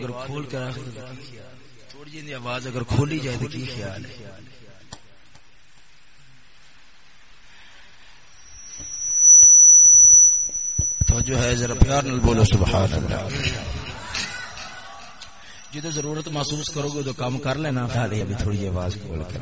اگر کھول کے رکھ تھوڑی جی آواز اگر کھولی جائے تو کی خیال ہے؟ تو جو ہے، ذرا پیار نل بولو، سبحان اللہ۔ جدو ضرورت محسوس کرو گے تو کام کر لینا ابھی تھوڑی جی آواز کھول کے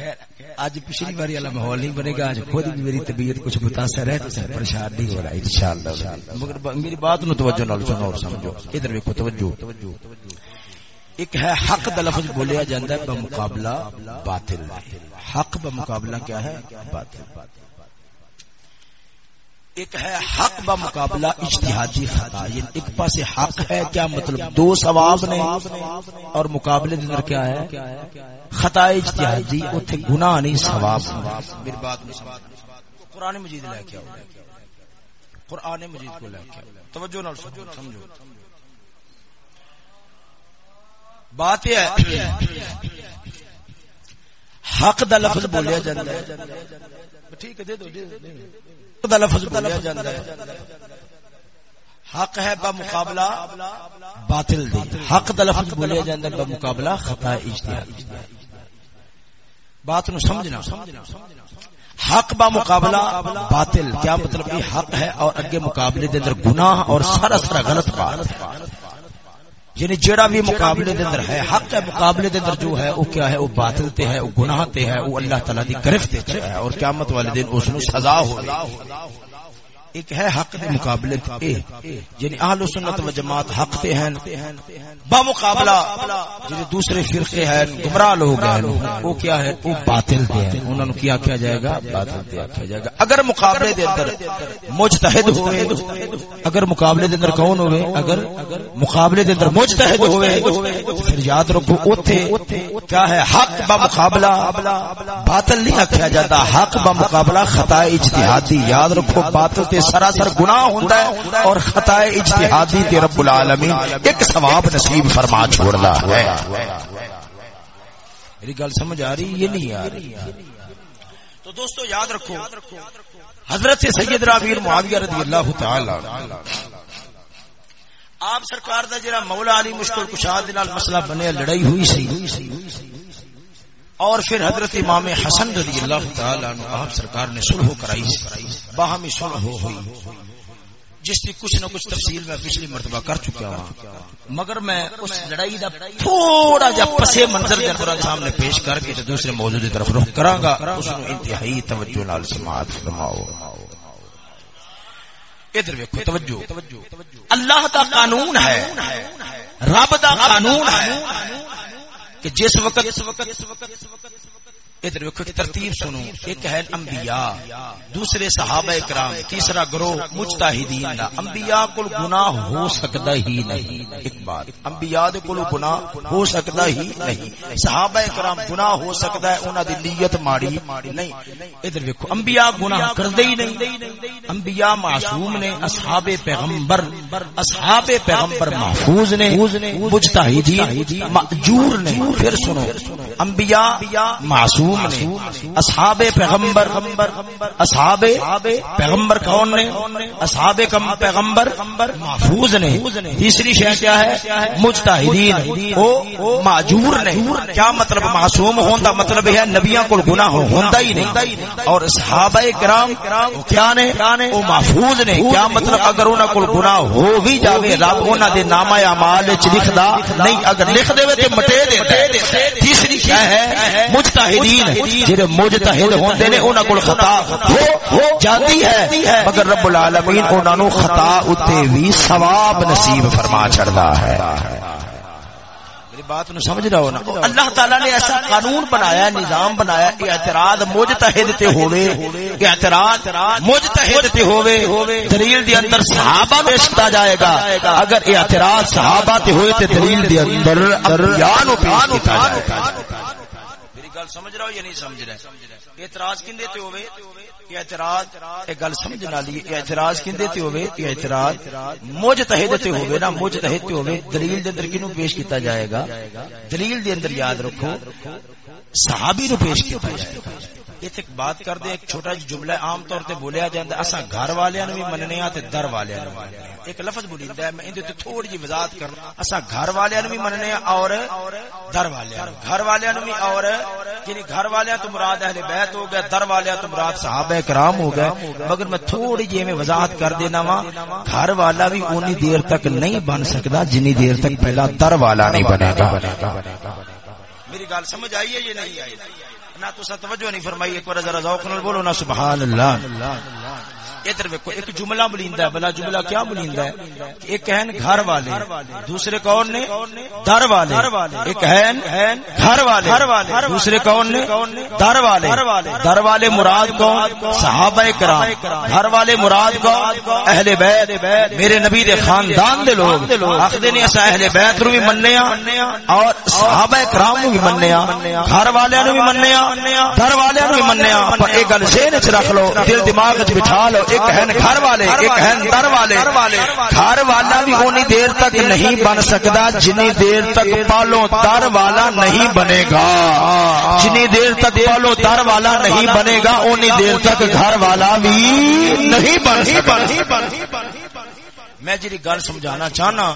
رکھو آج پچھلی باری والا ماحول نہیں بنے گا، آج خود بھی میری طبیعت کچھ متاثر ہے پریشان نہیں ہو رہا ان شاء اللہ مگر میری بات نو توجہ نال سنو اور سمجھو۔ ادھر ویکو توجہ۔ ایک ہے حق دا لفظ بولیا جاتا ہے، بمقابلہ باطل۔ حق بمقابلہ کیا ہے؟ باطل۔ ایک ہے حق با مقابلہ، اجتہادی خطا یعنی ایک پاس حق ہے، کیا مطلب دو ثواب نے؟ اور مقابلے دے اندر کیا ہے؟ خطا اجتہادی، اوتھے گناہ نہیں، ثواب میری بات قرآن مجید لے کے آؤ۔ قرآن مجید کو لے کے توجہ نال سمجھو۔ بات یہ ہے حق دا لفظ بولیا جاتا ہے۔ ٹھیک ہے دے دو دے دو۔ لفظ بولیا جاتا ہے۔ حق ہے بمقابلہ باطل دی۔ حق دا لفظ بولیا جاتا ہے بمقابلہ خطا اجتہاد۔ بات نو سمجھنا۔ حق با مقابلہ باطل۔ کیا مطلب یہ حق ہے اور اگے مقابلے دے اندر گناہ اور سارا سارا غلط بات۔ یعنی جڑا بھی مقابلے دے اندر ہے حق ہے مقابلے دے اندر جو ہے وہ کیا ہے وہ باطل تے ہے وہ گناہ تے ہے وہ اللہ تعالی دی گرفت تے ہے اور قیامت والے دن اس نو سزا ہو ایک ہے حق دے مقابلے اے یعنی اہل سنت و جماعت حق تے ہیں۔ با مقابلہ جڑے دوسرے فرقے ہیں، گمراہ لوگ ہیں۔ وہ کیا ہے؟ وہ باطل تے ہیں۔ انہاں نو کیا کیا جائے گا؟ باطل تے کیا جائے گا۔ اگر مقابلے دے اندر مجتہد ہوئے، اگر مقابلے دے اندر کون ہوئے؟ اگر مقابلے دے اندر مجتہد ہوئے، پھر یاد رکھو، اوتھے کیا ہے؟ حق با مقابلہ۔ باطل نہیں آکھیا جاتا حق با مقابلہ خطا اجتہادی۔ یاد رکھو، باطل تے تے سراسر گناہ ہوندا ہے اور خطا اجتہادی تے رب العالمین ایک ثواب نصیب فرما چھوڑدا ہے۔ میری گل سمجھ آ رہی یہ نہیں آ رہی؟ تو دوستو یاد رکھو، حضرت سیدنا امیر معاویہ رضی اللہ تعالی آپ سرکار دا جڑا مولا علی مشکل کشاد دے نال مسئلہ بنیا، لڑائی ہوئی سی۔ اور پھر حضرت امام حسن رضی اللہ تعالی عنہ، آپ سرکار نے صلح کرائی باہمی صلح ہوئی۔ جس کی کچھ نہ کچھ تفصیل میں پچھلی مرتبہ کر چکا ہوں۔ مگر میں اس لڑائی دا تھوڑا جا پسے منظر دے قرآن سامنے پیش کر کے دوسرے موضوع دی طرف رخ کراں گا۔ اس نو انتہائی توجہ نال سماعت فرماؤ۔ ادھر ویکھو، توجہ۔ اللہ دا قانون ہے، رب دا قانون ہے۔ کہ جس وقت ادھر ویکھو ترتیب سنو، ایک ہے انبیاء دوسرے صحابہ کرام تیسرا گروہ مجتہدین دا۔ انبیاء کول گناہ ہو سکدا ہی نہیں، ایک بات۔ انبیاء دے کول گناہ ہو سکدا ہی نہیں۔ صحابہ کرام گناہ ہو سکدا ہے، انہاں دی نیت ماڑی نہیں۔ ادھر ویکھو، انبیاء گناہ کردے ہی نہیں۔ انبیاء معصوم نے، اصحاب پیغمبر اصحاب پیغمبر محفوظ نے، مجتہدین ماجور نے۔ پھر سنو، انبیاء معصوم معصوم نے، اصحاب پیغمبر اصحاب پیغمبر کون نے؟ اصحاب پیغمبر محفوظ نے۔ تیسری شے کیا ہے؟ مجتہدین۔ او معجور نے۔ کیا مطلب معصوم ہوندا مطلب ہے نبیوں کو گناہ ہوندا ہی نہیں۔ اور صحابہ کرام کیا نے؟ او محفوظ نے۔ کیا مطلب اگر انہاں کو گناہ ہو بھی جاوے، رب انہاں دے نامہ اعمال وچ لکھدا نہیں، اگر لکھ دے تے مٹے دے تیسری کیا ہے مجتہدین۔ مجتہدین جڑے مجتہد ہوندے نے انہاں کول خطا ہو جاتی ہے، مگر رب العالمین انہاں نو خطا اتے وی ثواب نصیب فرما چھڑدا ہے۔ بات نو سمجھ رہا ہو نا؟ اللہ تعالی نے ایسا قانون بنایا، نظام بنایا اعتراض مجتہد تے ہوے اعتراض مجتہد تے ہوے دلیل دی اندر صحابہ پیش کیتا جائے گا۔ اگر اعتراض صحابہ تے ہوئے تے دلیل دی اندر انبیاء نو پیش کیتا جائے گا۔ گل سمجھ رہا ہو یا نہیں سمجھ رہا اعتراض کندے تے ہوے اعتراض اے گل سمجھن والی اعتراض کندے تے ہوے کہ اعتراض مجتہد تے ہوے نا، مجتہد تے ہوے دلیل دے اندر کینو پیش کیتا جائے گا؟ دلیل دے اندر یاد رکھو، صحابی نو پیش کیتا جائے گا۔ ایک بات کر دے ایک چھوٹا جی جملہ عام طور تے بولیا جاندا اساں گھر والےاں نوں بھی مننے تے در والےاں ایک لفظ بولیندا ہے، میں تے تھوڑی جی وضاحت کرنا۔ اساں گھر والےاں بھی مننے ہاں اور در والےاں گھر والےاں بھی اور یعنی گھر والیاں تو مراد اہل بیت ہو گئے در والیاں تو مراد صحابہ کرام ہو گئے، مگر میں تھوڑی جی میں وضاحت کر دینا وا گھر والا بھی اونی دیر تک نہیں بن سکتا جنی دیر تک پہلا در والا نہیں بنے گا۔ میری گل سمجھ آئی ہے یہ نہیں آئی؟ نہ تو توجہ نہیں فرمائی، ایک بار ذرا ذوق نال بولو نا سبحان اللہ۔ ادھر ویکو ایک جملہ بلیندا ہے بلا جملہ کیا بلیندا ہے؟ ایک کہن گھر والے، دوسرے کون نے؟ در والے، ایک کہن گھر والے، دوسرے کون نے؟ در والے۔ در والے مراد کون؟ صحابہ کرام۔ گھر والے مراد کون؟ اہل بیت۔ میرے نبی دے خاندان دے لوگ۔ آکھدے نے اسا اہل بیت نو بھی مننے اور صحابہ کرام نو بھی مننے گھر والے نو بھی مننے در والے نو بھی مننے پر ایک گل ذہن وچ رکھ لو، دل دماغ وچ بٹھا لو ایک ہیں گھر والے ایک ہیں در والے گھر والا بھی اونی دیر تک نہیں بن سکتا جنی دیر تک پالو در والا نہیں بنے گا۔ جنی دیر تک پالو در والا نہیں بنے گا اونی دیر تک گھر والا بھی نہیں بن سکتا۔ میں جی گل سمجھانا چاہنا،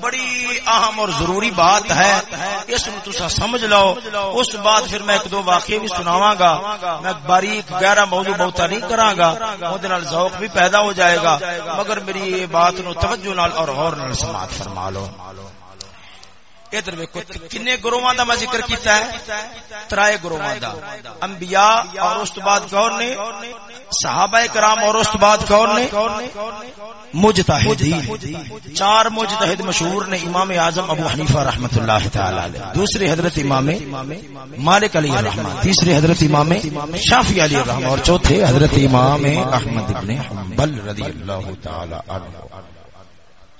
بڑی اہم اور ضروری بات ہے، اس نو تسا سمجھ لو۔ اس بعد پھر میں ایک دو واقعے بھی سناواں گا۔ میں باریک، گہرا موضوع بہتا نہیں کراں گا، اودے نال ذوق بھی پیدا ہو جائے گا۔ مگر میری یہ بات نو توجہ نال اور غور نال سماعت فرما لو۔ ادھر ویکو کنے گروہاں دا میں ذکر کیتا ہے، ترائے گروہاں دا۔ انبیاء اور اس بعد کون نے؟ صحابہ کرام اور اس بعد کون نے؟ مجتہدین۔ چار مجتہد مشہور نے، امام اعظم ابو حنیفہ رحمۃ اللہ تعالی علیہ۔ دوسرے حضرت امام مالک علی الرحمہ تیسرے حضرت امام شافعی علی الرحمہ اور چوتھے حضرت امام احمد ابن حنبل رضی اللہ تعالی عنہ۔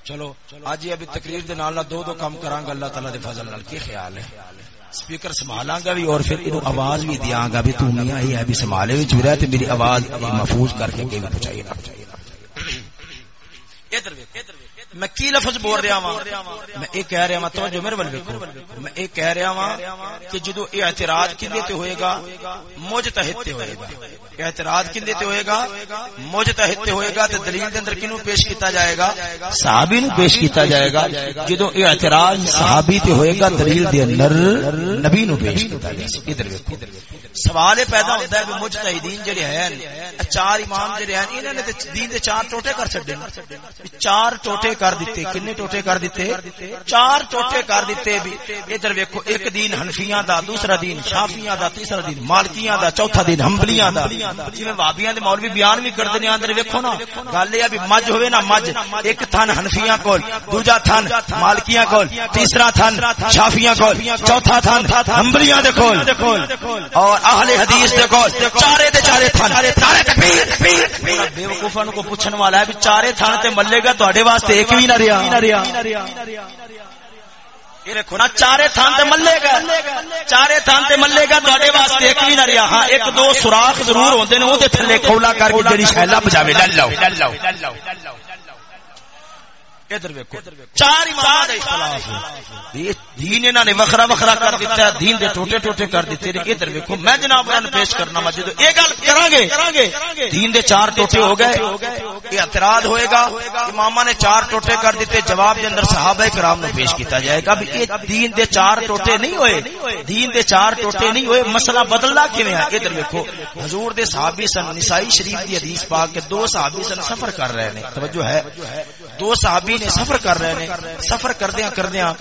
چلو اج ابھی تقریر دے نال دو دو کام کراں گا اللہ تعالی دے فضل نال، کی خیال ہے؟ سپیکر سنبھالاں گا بھی اور پھر اینو آواز بھی دیاں گا بھی تو میاں یہ ہے بھی سنبھالے وچ رہے تے میری آواز محفوظ کر کے کہ پہنچائی نہ ادھر ویکھ میں کی لفظ بول رہا ہوں میں ایک کہہ رہا ہوں توجہ میرے ول ویکھو۔ میں ایک کہہ رہا ہوں کہ جدو اعتراض کندے تے ہوئے گا مجتہد تے ہوئے گا۔ اعتراض کندے تے ہوئے گا مجتہد تے ہوئے گا تے دلیل دے اندر کینو پیش کیتا جائے گا؟ صحابی نو پیش کیتا جائے گا۔ جدو اعتراض صحابی تے ہوئے گا، دلیل دے اندر نبی نو پیش کیتا جائے گا۔ ادھر ویکھو۔ سوال پیدا ہوتا ہے کہ مجتہدین جڑے ہیں چار امام جڑے ہیں، انہاں نے تے دین دے چار ٹوٹے کر چھڈے چار ٹوٹے کر دیتے، کنے ٹوٹے کر دیتے، چار ٹوٹے کر دیتے بھی۔ ادھر ویکھو، ایک دین حنفیاں دا، دوسرا دین شافیاں دا، تیسرا دین مالکیاں دا، چوتھا دین حنبلیاں دا۔ جویں وابیاں دے مولوی بیان بھی کردے نے اندر ویکھو نا۔ گل اے بھی مجھ ہوے نا مجھ، ایک تھن حنفیاں کول، دوجا تھن مالکیاں کول، تیسرا تھن شافیاں کول، چوتھا تھن حنبلیاں دے کول۔ اور اہل حدیث دے کول، چارے دے چارے تھن۔ نعرہ تکبیر بے وقوفاں کو پوچھن والا ہے بھی چارے تھن تے ملے گا تواڈے واسطے ایک بھی نہ رہا چارے تھان تے ملے گا چارے تھان تے ملے گا تواڈے واسطے ایک نہ ہاں ایک دو سوراخ ضرور ہوندے نے او دے تھلے کھولا کر کے جڑی لو ادھر ویکھو۔ چار امام دا اختلاف ہے دین انہاں نے وکھرا وکھرا کر دیتا ہے دین دے ٹوٹے ٹوٹے کر دیتے نے ادھر ویکھو۔ میں جناب پیش کرنا وا جدوں اے گل کراں گے دین دے چار ٹوٹے ہو گئے یہ اعتراض ہوئے گا۔ اماماں نے چار ٹوٹے کر دیتے جواب دے اندر صحابہ کرام نو پیش کیتا جائے گا بھی یہ دین دے چار ٹوٹے نہیں ہوئے۔ دین دے چار ٹوٹے نہیں ہوئے۔ مسئلہ بدلنا کیویں ہے؟ ادھر ویکھو۔ حضور دے صحابی سن نسائی شریف دی حدیث پاک کے دو صحابی سن سفر کر رہے ہیں۔ توجہ ہے۔ دو صحابی نے سفر کر رہے ہیں سفر کردیا کردیا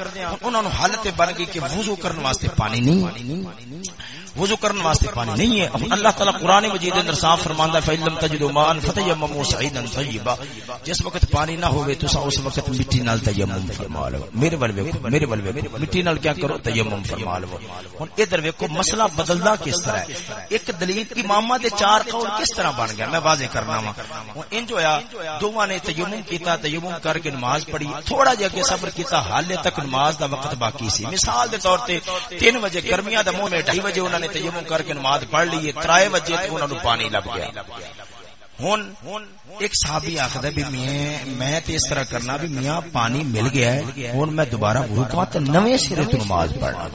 انہوں نے حالت بن گئی کہ وضو کرنے واسطے پانی نہیں۔ وضو کرنے واسطے پانی نہیں ہے۔ اللہ تعالی قران مجید اندر صاف فرماندا ہے فیلم تجدوا مان فتیمموا صعیدا طیبا جس وقت پانی نہ ہوے تو اس وقت مٹی نال تیمم فرما لو۔ میرے ول ویکھو، میرے ول ویکھو۔ مٹی نال کیا کرو؟ تیمم فرما لو۔ ہن ادھر ویکھو، مسئلہ بدلدا کس طرح ہے؟ ایک دلیل امامہ دے چار قول کس طرح بن گیا؟ میں واضح کرنا وا ہن انج ہویا دوواں نے تیمم کیتا تیمم کر کے نماز پڑھی۔ تھوڑا جہا کے صبر کیتا، حالے تک نماز دا وقت باقی سی۔ مثال دے طور تے 3 بجے گرمیاں دا منہ میں 2:30 بجے انہاں نے تیمم کر کے نماز پڑھ لی ترائے بجے تو انہوں نے پانی لگ گیا۔ ہوں ایک صحابی آخر بھی میں تے اس طرح کرنا بھی میاں، پانی مل گیا ہے ہوں میں دوبارہ وضو کرا تو نویں سرے تو نماز پڑھنا،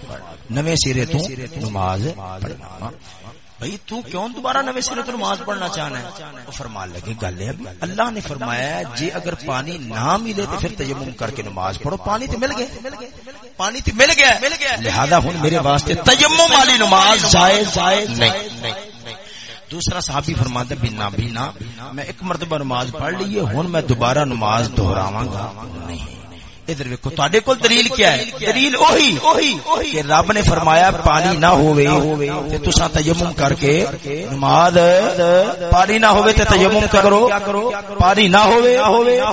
نویں سرے تو نماز پڑھنا۔ بھائی، تو کیوں دوبارہ نوے سرے تو نماز پڑھنا چاہنا ہے؟ وہ فرمان لگے، گل ہے، اللہ نے فرمایا جی اگر پانی نہ ملے تو پھر تیمم کر کے نماز پڑھو۔ پانی تو مل گیا، پانی تو مل گیا۔ لہذا ہوں میرے واسطے تیمم والی نماز جائز جائز نہیں۔ دوسرا صحابی فرماتا بنا بنا میں ایک مرتبہ نماز پڑھ لیے ہوں میں دوبارہ نماز دہراواں گا۔ نہیں۔ ادھر ویکو تے کول دلیل کیا ہے؟ دلیل اوہی کہ رب نے فرمایا پانی نہ ہوے تے تساں تیمم کر کے نماز پانی نہ ہوے تے تیمم کرو پانی نہ ہوے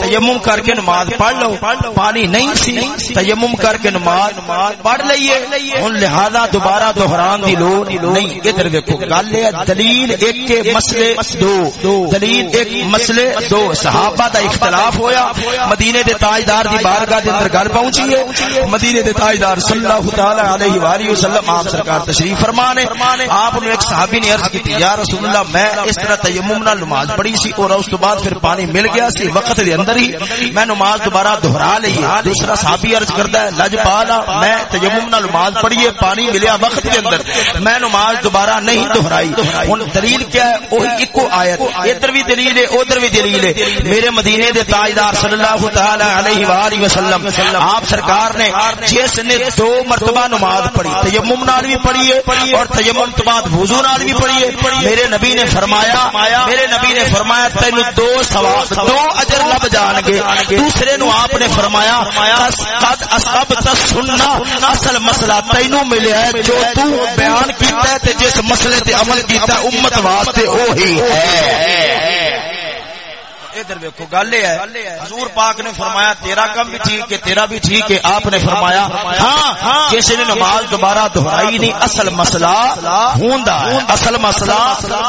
تیمم کر کے نماز پڑھ لو۔ پانی نہیں سی تیمم کر کے نماز پڑھ لئیے۔ ہن لہذا دوبارہ دہران دی لوڑ نہیں۔ ادھر ویکو گل ہے دلیل ایک کے مسئلے دو۔ دلیل ایک مسئلے دو۔ صحابہ دا اختلاف ہویا مدینے دے تاجدار دی بارگاہ دے اندر گل پہنچی ہے۔ مدینے دے تاجدار صلی اللہ تعالی علیہ والہ وسلم آپ سرکار تشریف فرمانے۔ آپ نے ایک صحابی نے عرض کی یا رسول اللہ، میں اس طرح تیمم نال نماز پڑھی سی اور اس تو بعد پھر پانی مل گیا سی وقت دے اندر ہی۔ میں نماز دوبارہ دہرا لئی۔ دوسرا صحابی عرض کردا ہے، لج پالا، میں تیمم نال نماز پڑھی ہے، پانی ملیا وقت دے اندر۔ میں نماز دوبارہ نہیں دہرائی۔ ہن دلیل کیا ہے؟ وہی ایکو ایت ادھر بھی دلیل ہے، ادھر بھی دلیل ہے۔ میرے مدینے دے تاجدار صلی اللہ تعالی علیہ والہ وسلم وسلم. آپ سرکار نے جس نے دو مرتبہ نماز پڑھی، تیمم نال بھی پڑھی ہے اور تیمم تو بعد وضو نال بھی پڑھی ہے۔ میرے نبی نے فرمایا، میرے نبی نے فرمایا، تینو دو ثواب، دو اجر لب جان گے دوسرے نو آپ نے فرمایا، قد اسب سننا اصل مسئلہ تینو ملیا ہے، جو تو بیان کیتا ہے تے جس مسئلے تے عمل کیتا ہے، امت واسطے وہی ہے۔ ادھر ویکو گل یہ ہے، حضور پاک نے فرمایا، تیرا کم بھی ٹھیک ہے، تیرا بھی ٹھیک ہے، آپ نے فرمایا ہاں کسی نے نماز دوبارہ دہرائی نہیں، اصل مسئلہ ہوندا ہے، اصل مسئلہ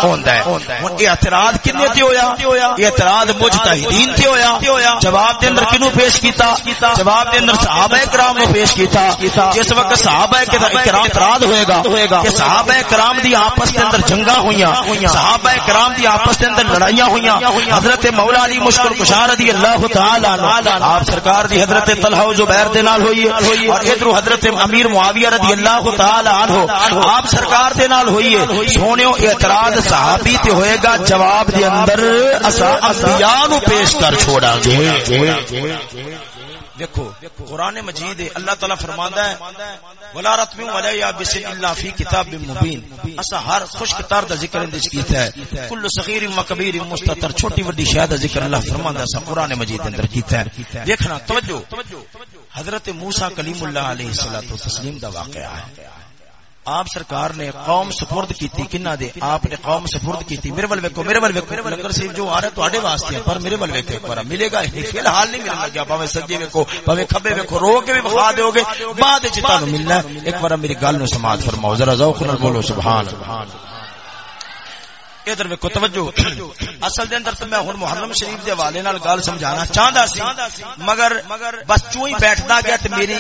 ہوندا ہے۔ ہن اعتراض کنے تے ہویا؟ اعتراض مجتہدین تے ہویا؟ جواب دے اندر کینو پیش کیتا؟ جواب دے اندر صحابہ کرام نو پیش کیتا؟ جس وقت صحابہ کرام اعتراض ہوئے گا کہ صحابہ کرام دی آپس دے اندر جنگاں ہویاں صحابہ کرام دی آپس دے اندر لڑائیاں ہویاں حضرت مولا مولا علی مشکل کشار رضی اللہ تعالی عنہ. آپ سرکار دی حضرت طلحہ و زبیر دے نال ہوئی ہے. اور ادھر حضرت امیر معاویہ رضی اللہ تعالی عنہ آپ سرکار دے نال ہوئی ہے. سونیو، اعتراض صحابی تے ہوئے گا، جواب دے اندر اسا انبیاء نو پیش کر چھوڑا گے۔ دیکھو، قرآن مجید اللہ تعالیٰ فرماندا ہے، ولا رتم ولا یابس الا فی کتاب مبین اسا ہر خشک تر دا ذکر اندر کیتا ہے۔ کل صغیر و کبیر مستتر، چھوٹی وڈی شاید ذکر اللہ فرماندا ہے قرآن مجید اندر کیتا ہے۔ دیکھنا، توجہ، حضرت موسی کلیم اللہ علیہ الصلوۃ والتسلیم دا واقعہ ہے۔ آپ سرکار نے قوم سپرد کیتی کنہ دے؟ آپ نے قوم سپرد کیتی۔ میرے ول ویکھو، میرے ول ویکھو۔ لنگر صاحب جو آ رہا تواڈے واسطے پر میرے ول ویکھو ایک بار۔ ملے گا فی الحال نہیں ملنا گیا باویں سجے ویکھو باویں کھبے ویکھو، رو کے بھی بخا دیو گے۔ بعد وچ تانوں ملنا ایک بار میری گل نو سماعت فرماؤ۔ ذرا ذوق نال بولو، سبحان اللہ۔ ادھر ویکو توجہ۔ اصل دے اندر تے میں ہن محرم شریف دے حوالے نال گل سمجھانا چاہندا سی، مگر بس چوئی بیٹھدا گیا تے میری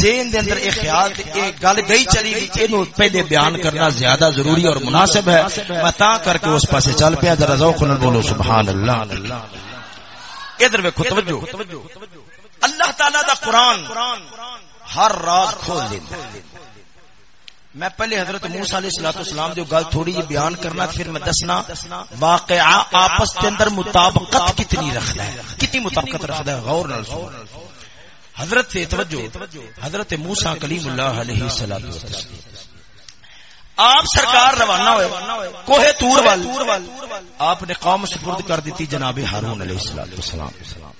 ذہن دے اندر اے خیال تے اے گل گئی چلی گئی اینو پہلے بیان کرنا زیادہ ضروری اور مناسب ہے۔ میں تا کر کے اس پاسے چل پیا، ذرا ذوق نال بولو سبحان اللہ ادھر ویکھو، توجہ۔ اللہ تعالی دا قرآن ہر راز کھول دیندا ہے میں پہلے حضرت موسی علیہ الصلوۃ والسلام جو گل تھوڑی جی بیان کرنا پھر میں دسنا واقعہ آپس کے اندر مطابقت کتنی رکھتا ہے؟ کتنی مطابقت رکھتا ہے؟ غور نال سنو۔ حضرت توجہ حضرت موسی کلیم اللہ علیہ الصلوۃ والسلام آپ سرکار روانہ ہوئے کوہ تور وال آپ نے قوم سپرد کر دیتی جناب ہارون علیہ الصلوۃ والسلام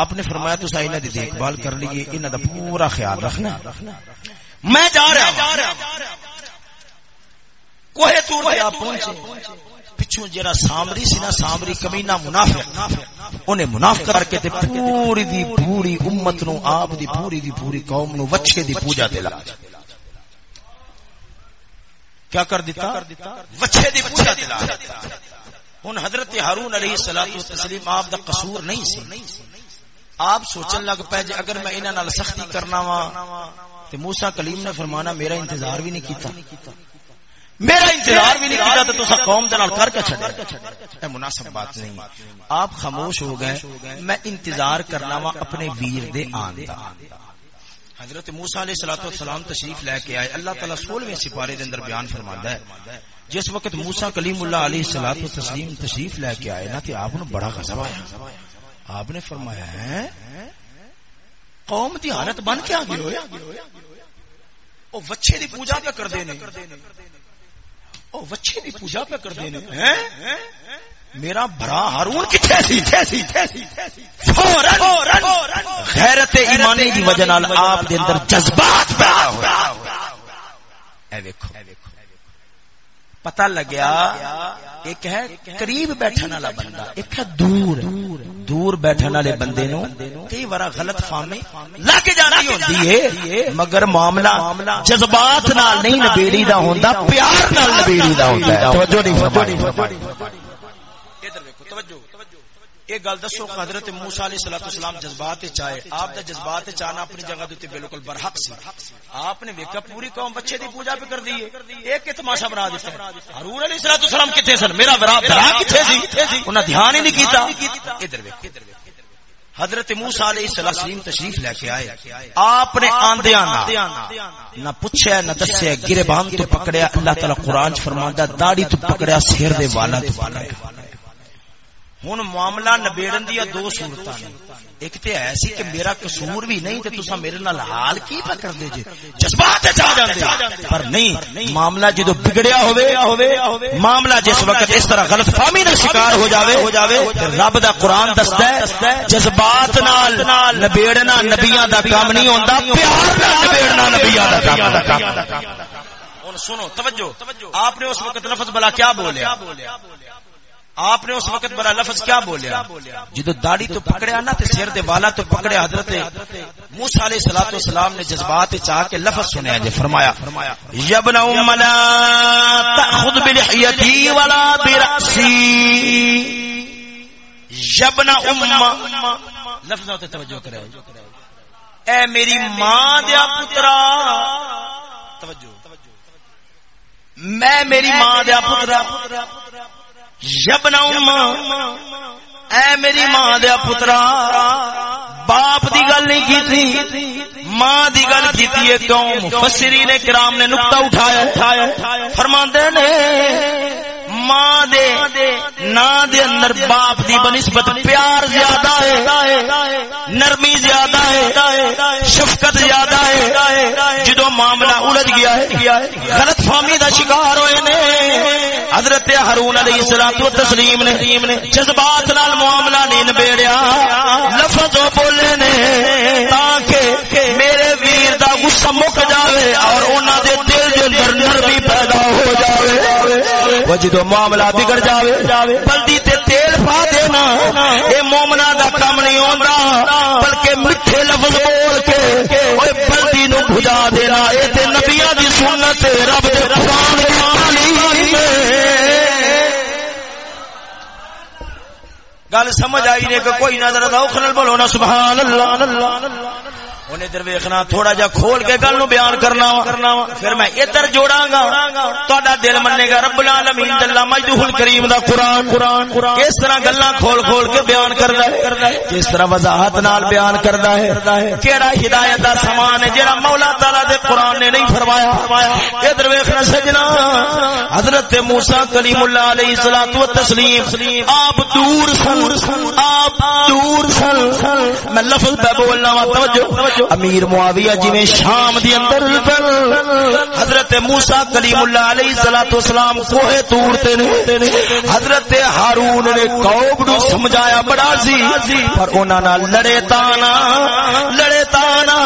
آپ نے فرمایا تو انہاں دی دیکھ بھال کر لیے انہاں دا پورا خیال رکھنا۔ میں جا رہا کوہ تور پہ آپ پہنچے۔ پچھوں جرا سامری سی نا، سامری کمینا منافق۔ انہیں منافق کر کے تے پوری دی پوری امت نو، آپ دی پوری دی پوری قوم نو وچھے دی پوجا تے لا کیا کر دیتا وچھے دی پوجا تے لا ہن حضرت ہارون علیہ الصلوۃ والتسلیم آپ دا قصور نہیں سی۔ آپ سوچن لگ پے جے اگر میں انہاں نال سختی کرنا وا، تے موسیٰ کلیم نے فرمانا، میرا انتظار بھی نہیں کیتا۔ میرا انتظار بھی نہیں کیتا تے تسا قوم دے نال کر کے اے مناسب بات نہیں۔ آپ خاموش ہو گئے۔ میں انتظار کرنا وا اپنے ویر دے آن دا۔ حضرت موسی علیہ الصلوۃ والسلام تشریف لے کے آئے۔ اللہ تعالی 16ویں سپارے دے اندر بیان فرماندا ہے۔ جس وقت موسا کلیم اللہ علیہ سلاد و تسلیم تشریف لے کے آئے نا تو آپ نے بڑا غزب آیا۔ آپ نے فرمایا ہے قوم کی حالت بن کے آگے ہوئے وہ وچھے دی پوجا پہ کر دینے وہ وچھے دی پوجا پہ کر دینے میرا بھرا ہارون کتنے سی غیرت ایمانی دی وجہ نال آپ دے اندر جذبات پیدا ہوا اے ویکھو۔ پتہ لگیا ایک ہے قریب بیٹھن والا بندہ ایک ہے دور دور بیٹھن والے بندے نو کئی بار غلط فہمی لگ جانی ہوندی ہے مگر معاملہ جذبات نال نہیں نبیڑی دا ہوندا پیار نال نبیڑی دا ہوندا ہے۔ توجہ نہیں فرمائی۔ ادھر دیکھو توجہ۔ ایک گل دسو، حضرت موسا علیہ السلام اسلام جذبات چاہے آپ دا جذبات چاہنا اپنی جگہ دیتے بالکل برحق سی۔ آپ نے ویکا پوری قوم بچے دی پوجا پہ کر دی ایک تماشا بنا دیتا ہرور علیہ السلام اسلام کتنے سن؟ میرا برا کتنے سی؟ انہیں دھیان ہی نہیں کیتا۔ ادھر ویک حضرت موسا علیہ السلام تشریف لے کے آئے۔ آپ نے آندیا نہ پوچھا نہ دسیا، گرے بان تو پکڑیا۔ اللہ تعالی قرآن فرماندا داڑھی تو پکڑیا سیر دے والا تو پکڑیا۔ ہوں معاملہ نبیڑن دیا دو صورت ایک تو ایسی کہ میرا قصور بھی نہیں تو تصا میرے نال حال کی پہ کر دے جے جی؟ جذبات پر نہیں، معاملہ جدو بگڑیا ہوئے معاملہ جس وقت اس طرح غلط فہمی کا شکار ہو جاوے ہو جاوے رب دا قرآن دستا ہے، جذبات نال نبیڑنا نبیاں دا کام نہیں ہوندا، پیار نال نبیڑنا نبیاں دا کام سنو، توجہ، آپ نے اس وقت لفظ بلا کیا بولیا؟ آپ نے اس وقت بڑا لفظ کیا بولیا؟ جدو داڑھی تو پکڑیا نا تے سر دے والا تو پکڑیا، حضرت موسی علیہ الصلوۃ والسلام نے جذبات چاہ کے لفظ سنیا جے، فرمایا یبن ام لا تاخذ بلحیتی ولا برأسی یبن ام لفظ تے توجہ کرے، اے میری ماں دیا پترا، توجہ، میں میری ماں دیا پترا اے میری ماں دیا پترا باپ دی گل نہیں کی تھی ماں دی گل کی تھی کیوں مفسرین کرام نے نقطہ اٹھایا فرماندے نے ماں دے نا دے اندر باپ دی بنسبت پیار زیادہ ہے نرمی زیادہ ہے شفقت زیادہ ہے معاملہ الجھ گیا ہے۔ غلط فہمی دا شکار ہوئے نے۔ حضرت ہارون علیہ السلام الصلوۃ والتسلیم نے۔ جذبات نال معاملہ نہیں نبیڑیا۔ لفظ بولے نے تاکہ میرے ویر دا غصہ مک جاوے اور انہاں دے دل دے اندر نرمی پیدا ہو جاوے۔ وہ جدو معاملہ بگڑ جاوے، بلدی تے تیل پا دینا، اے مومنا دا کام نہیں ہوندا، بلکہ میٹھے لفظ بول کے اوے خدا دے بھجا اے تے نبیاں دی سنت رب دے قرآن دی تعلیم گل سمجھ آئی نے کہ کوئی نہ ذرا ذوق نال بولو نا سبحان اللہ۔ انہیں ادھر ویکھنا تھوڑا جا کھول کے گل نو بیان کرنا وا۔ پھر میں ادھر جوڑا گا۔ تہاڈا دل منے گا، رب العالمین اللہ مجدہ الکریم دا قران قران کس طرح گلاں کھول کھول کے بیان کردا ہے، کس طرح وضاحت نال بیان کردا ہے۔ کیڑا ہدایت دا سامان ہے جڑا مولا تعالی دے قران نے نہیں فرمایا۔ ادھر ویکھنا سجنا، حضرت موسی کلیم اللہ علیہ الصلوۃ والتسلیم، آپ دور سن، آپ دور سن۔ میں لفظ پہ بولنا وا، توجہ۔ امیر معاویہ جی شام دی اندر حضرت موسا کلیم اللہ علیہ الصلوۃ والسلام کوہ تور تے نے۔ حضرت ہارون نے قوم نو سمجھایا بڑا سی پر انہاں نال لڑے تانا لڑے تانا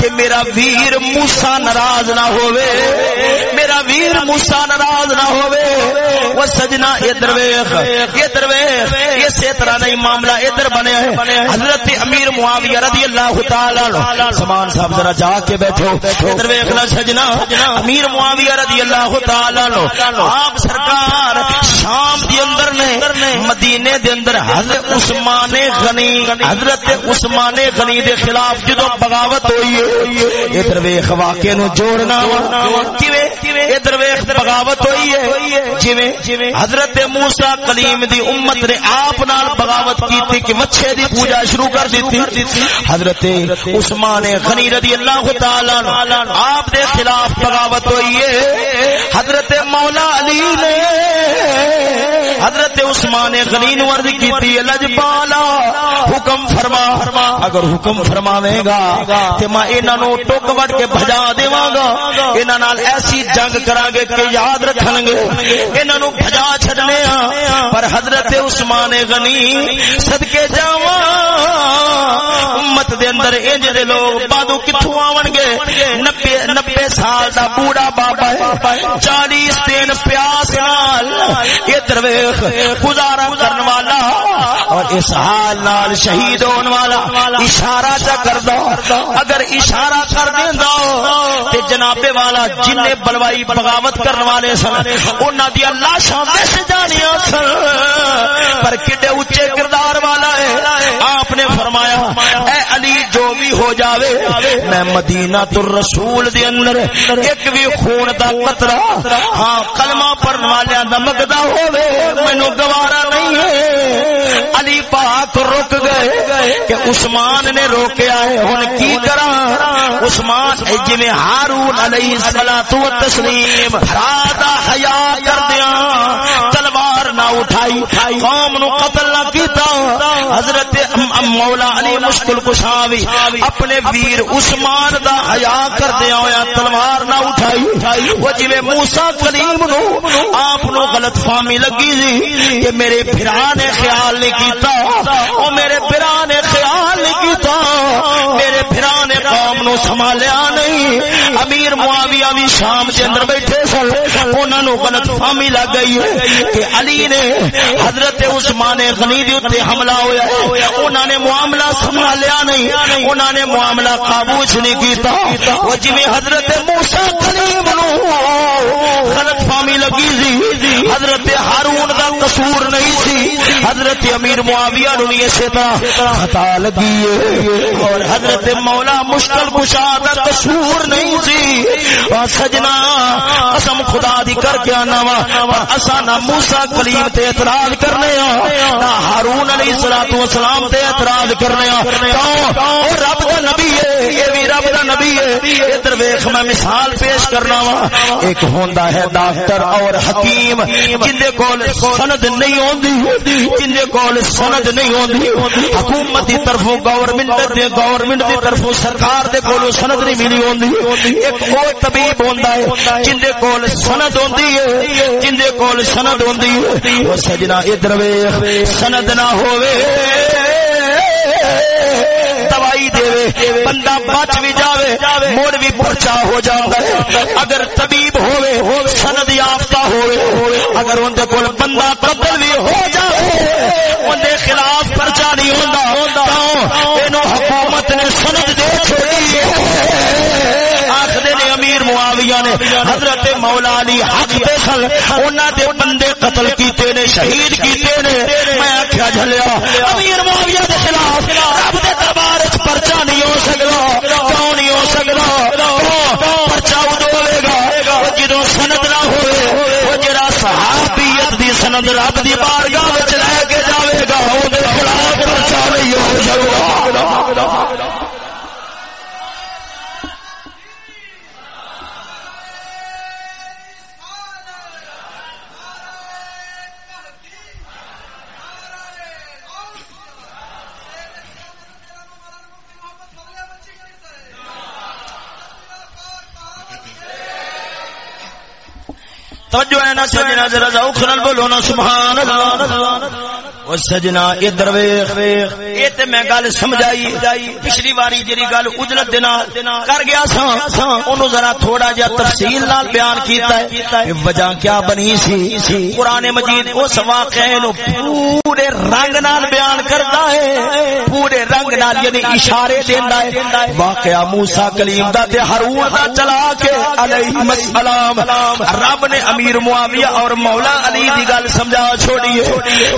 کہ میرا ویر موسی ناراض نہ ہووے۔ میرا ویر موسی ناراض نہ ہووے۔ وہ سجنا ادھر ویکھ ادھر ویکھ۔ اسی طرح نہیں معاملہ ادھر بنیا ہے۔ حضرت امیر معاویہ رضی اللہ تعالی سمان صاحب ذرا جا کے بیٹھو۔ ادھر ویکھنا سجنا۔ امیر معاویہ رضی اللہ تعالی عنہ۔ آپ سرکار شام دی اندر نے، مدینے دے اندر حضرت عثمان غنی، حضرت عثمان غنی دے خلاف جدو بغاوت ہوئی ہے، ادھر ویکھ واقعے نو جوڑنا کیویں؟ ادھر ویکھ بغاوت ہوئی ہے۔ جویں حضرت موسی کلیم دی امت نے آپ نال بغاوت کی کہ مچھے دی پوجا شروع کر دیتی۔ حضرت عثمان غنی رضی اللہ تعالی آپ دے خلاف بغاوت ہوئی ہے۔ حضرت مولا علی نے حضرت عثمان غنی نو عرض کیتی لجپالا، حکم فرما، اگر حکم فرماوے گا تے میں انہاں نو ٹک وٹ کے بھجا دیواں گا، انہاں نال ایسی جنگ کراں گے کہ یاد رکھن گے، انہاں نو بھجا چھڈنے ہاں پر حضرت عثمان غنی صدکے جاواں، امت دے اندر انج دے لوگ بادو کتھوں آون گے؟ 90 90 سال دا بوڑا بابا ہے 40 دن پیاس نال ادھر ویکھ گزارا کرن والا اور اس حال نال شہید ہون والا اشارہ چا کر دو۔ اگر اشارہ کر دیں دو تے جناب والا جن نے بلوائی بغاوت کرنے والے سن، انہاں دی اللہ شان ویس جانیا سن۔ پر کڈے اونچے کردار والا ہے۔ آپ نے فرمایا، اے علی جو بھی ہو جاوے، میں مدینہ تو رسول دے اندر ایک بھی خون دا قطرہ ہاں کلمہ پڑھن والے دا مگدا ہوے مینوں گوارا نہیں ہے۔ علی پاک رک گئے کہ عثمان نے روکیا ہے۔ ہن کی کرا عثمان جویں ہارون علیہ الصلوۃ والتسلیم رادا حیا کر دیاں، تلوار نہ اٹھائی، قوم نو قتل نہ کیتا۔ حضرت مولا علی مشکل کشاوی اپنے ویر عثمان دا حیا کر دیا ہویا تلوار نہ اٹھائی وہ جویں موسی کلیم نو آپ نو غلط فہمی لگی سی کہ میرے بھرا نے خیال نہیں کیتا او میرے بھرا نے خیال نہیں کیتا میرے بھرا نے قوم نو سنبھالیا نہیں۔ امیر معاویہ بھی شام دے اندر بیٹھے سن۔ انہاں نو غلط فہمی لگ گئی ہے کہ علی نے حضرت عثمان غنی دے اوتے حملہ ہویا ہے۔ انہاں نے معاملہ سنبھالیا نہیں۔ انہاں نے معاملہ قابو چ نہیں کیتا۔ وہ جویں حضرت موسی کلیم نو غلط فہمی لگی سی۔ حضرت ہارون دا قصور نہیں سی۔ حضرت امیر معاویہ نو بھی اسی طرح خطا لگی ہے۔ اور حضرت حضرت مولا مشکل کشا دا قصور نہیں جی۔ سی اور سجنا، قسم خدا دی کر کے آنا وا۔ اسا نہ موسی کلیم تے اعتراض کرنے ہاں نہ ہارون علیہ الصلوۃ والسلام تے اعتراض کرنے ہاں کیوں؟ او رب دا نبی ہے یہ بھی رب دا نبی ہے۔ ادھر ویکھ میں مثال پیش کرنا وا۔ ایک ہوندا ہے ڈاکٹر اور حکیم جن دے کول سند نہیں ہوندی جن دے کول سند نہیں ہوندی۔ حکومت دی طرفوں گورنمنٹ دے گورنمنٹ گورنمنٹ دی طرفوں سرکار دے کول سند نہیں ملی ہوندی۔ ایک او طبیب ہوندا ہے، جن دے کول سند ہوندی ہے، جن دے کول سند ہوندی ہے۔ او سجنا، ادھر ویکھ، سند نہ ہووے۔ دوائی دے بندہ بچ بھی جاوے، موڑ بھی پرچا ہو جاتا ہے۔ اگر طبیب ہوئے سند یافتہ ہوئے اگر ان دے کول بندہ قتل بھی ہو جائے ان دے خلاف پرچا نہیں ہوندا کیوں اینو حکومت نے سند دے چھوڑی ہے آخدے نے امیر معاویہ نے حضرت مولا علی حق دے سن۔ انہاں دے بندے قتل کیتے نے، شہید کیتے نے۔ میں آکھیا جھلیا، امیر معاویہ دے خلاف رب دے دربار وچ پرچا نہیں ہو سکدا۔ کیوں نہیں ہو سکدا؟ پرچا ادو ہوے گا۔ جدوں سند نہ ہوئے، وہ جڑا صحابیت دی سند رب دی بارگاہ وچ لے کے جاوے گا او دے خلاف پرچا نہیں ہو سکدا۔ ذرا ذوق نال بولو نا سبحان اللہ۔ او سجنا ادھر ویکھ اے تے میں گل سمجھائی۔ پچھلی واری جڑی گل اجلت دے نال کر گیا سا اونوں ذرا تھوڑا جہا تفصیل نال بیان کیتا ہے۔ وجہ کیا بنی سی؟ قران مجید اس واقعے نو پورے رنگ نال بیان کردا ہے۔ پورے رنگ نال یعنی اشارے دیندا ہے۔ واقعہ موسی کلیم دا تے ہارون دا چلا کے علیہ السلام۔ رب نے امیر معاویہ اور مولا علی دی گل سمجھا چھوڑیے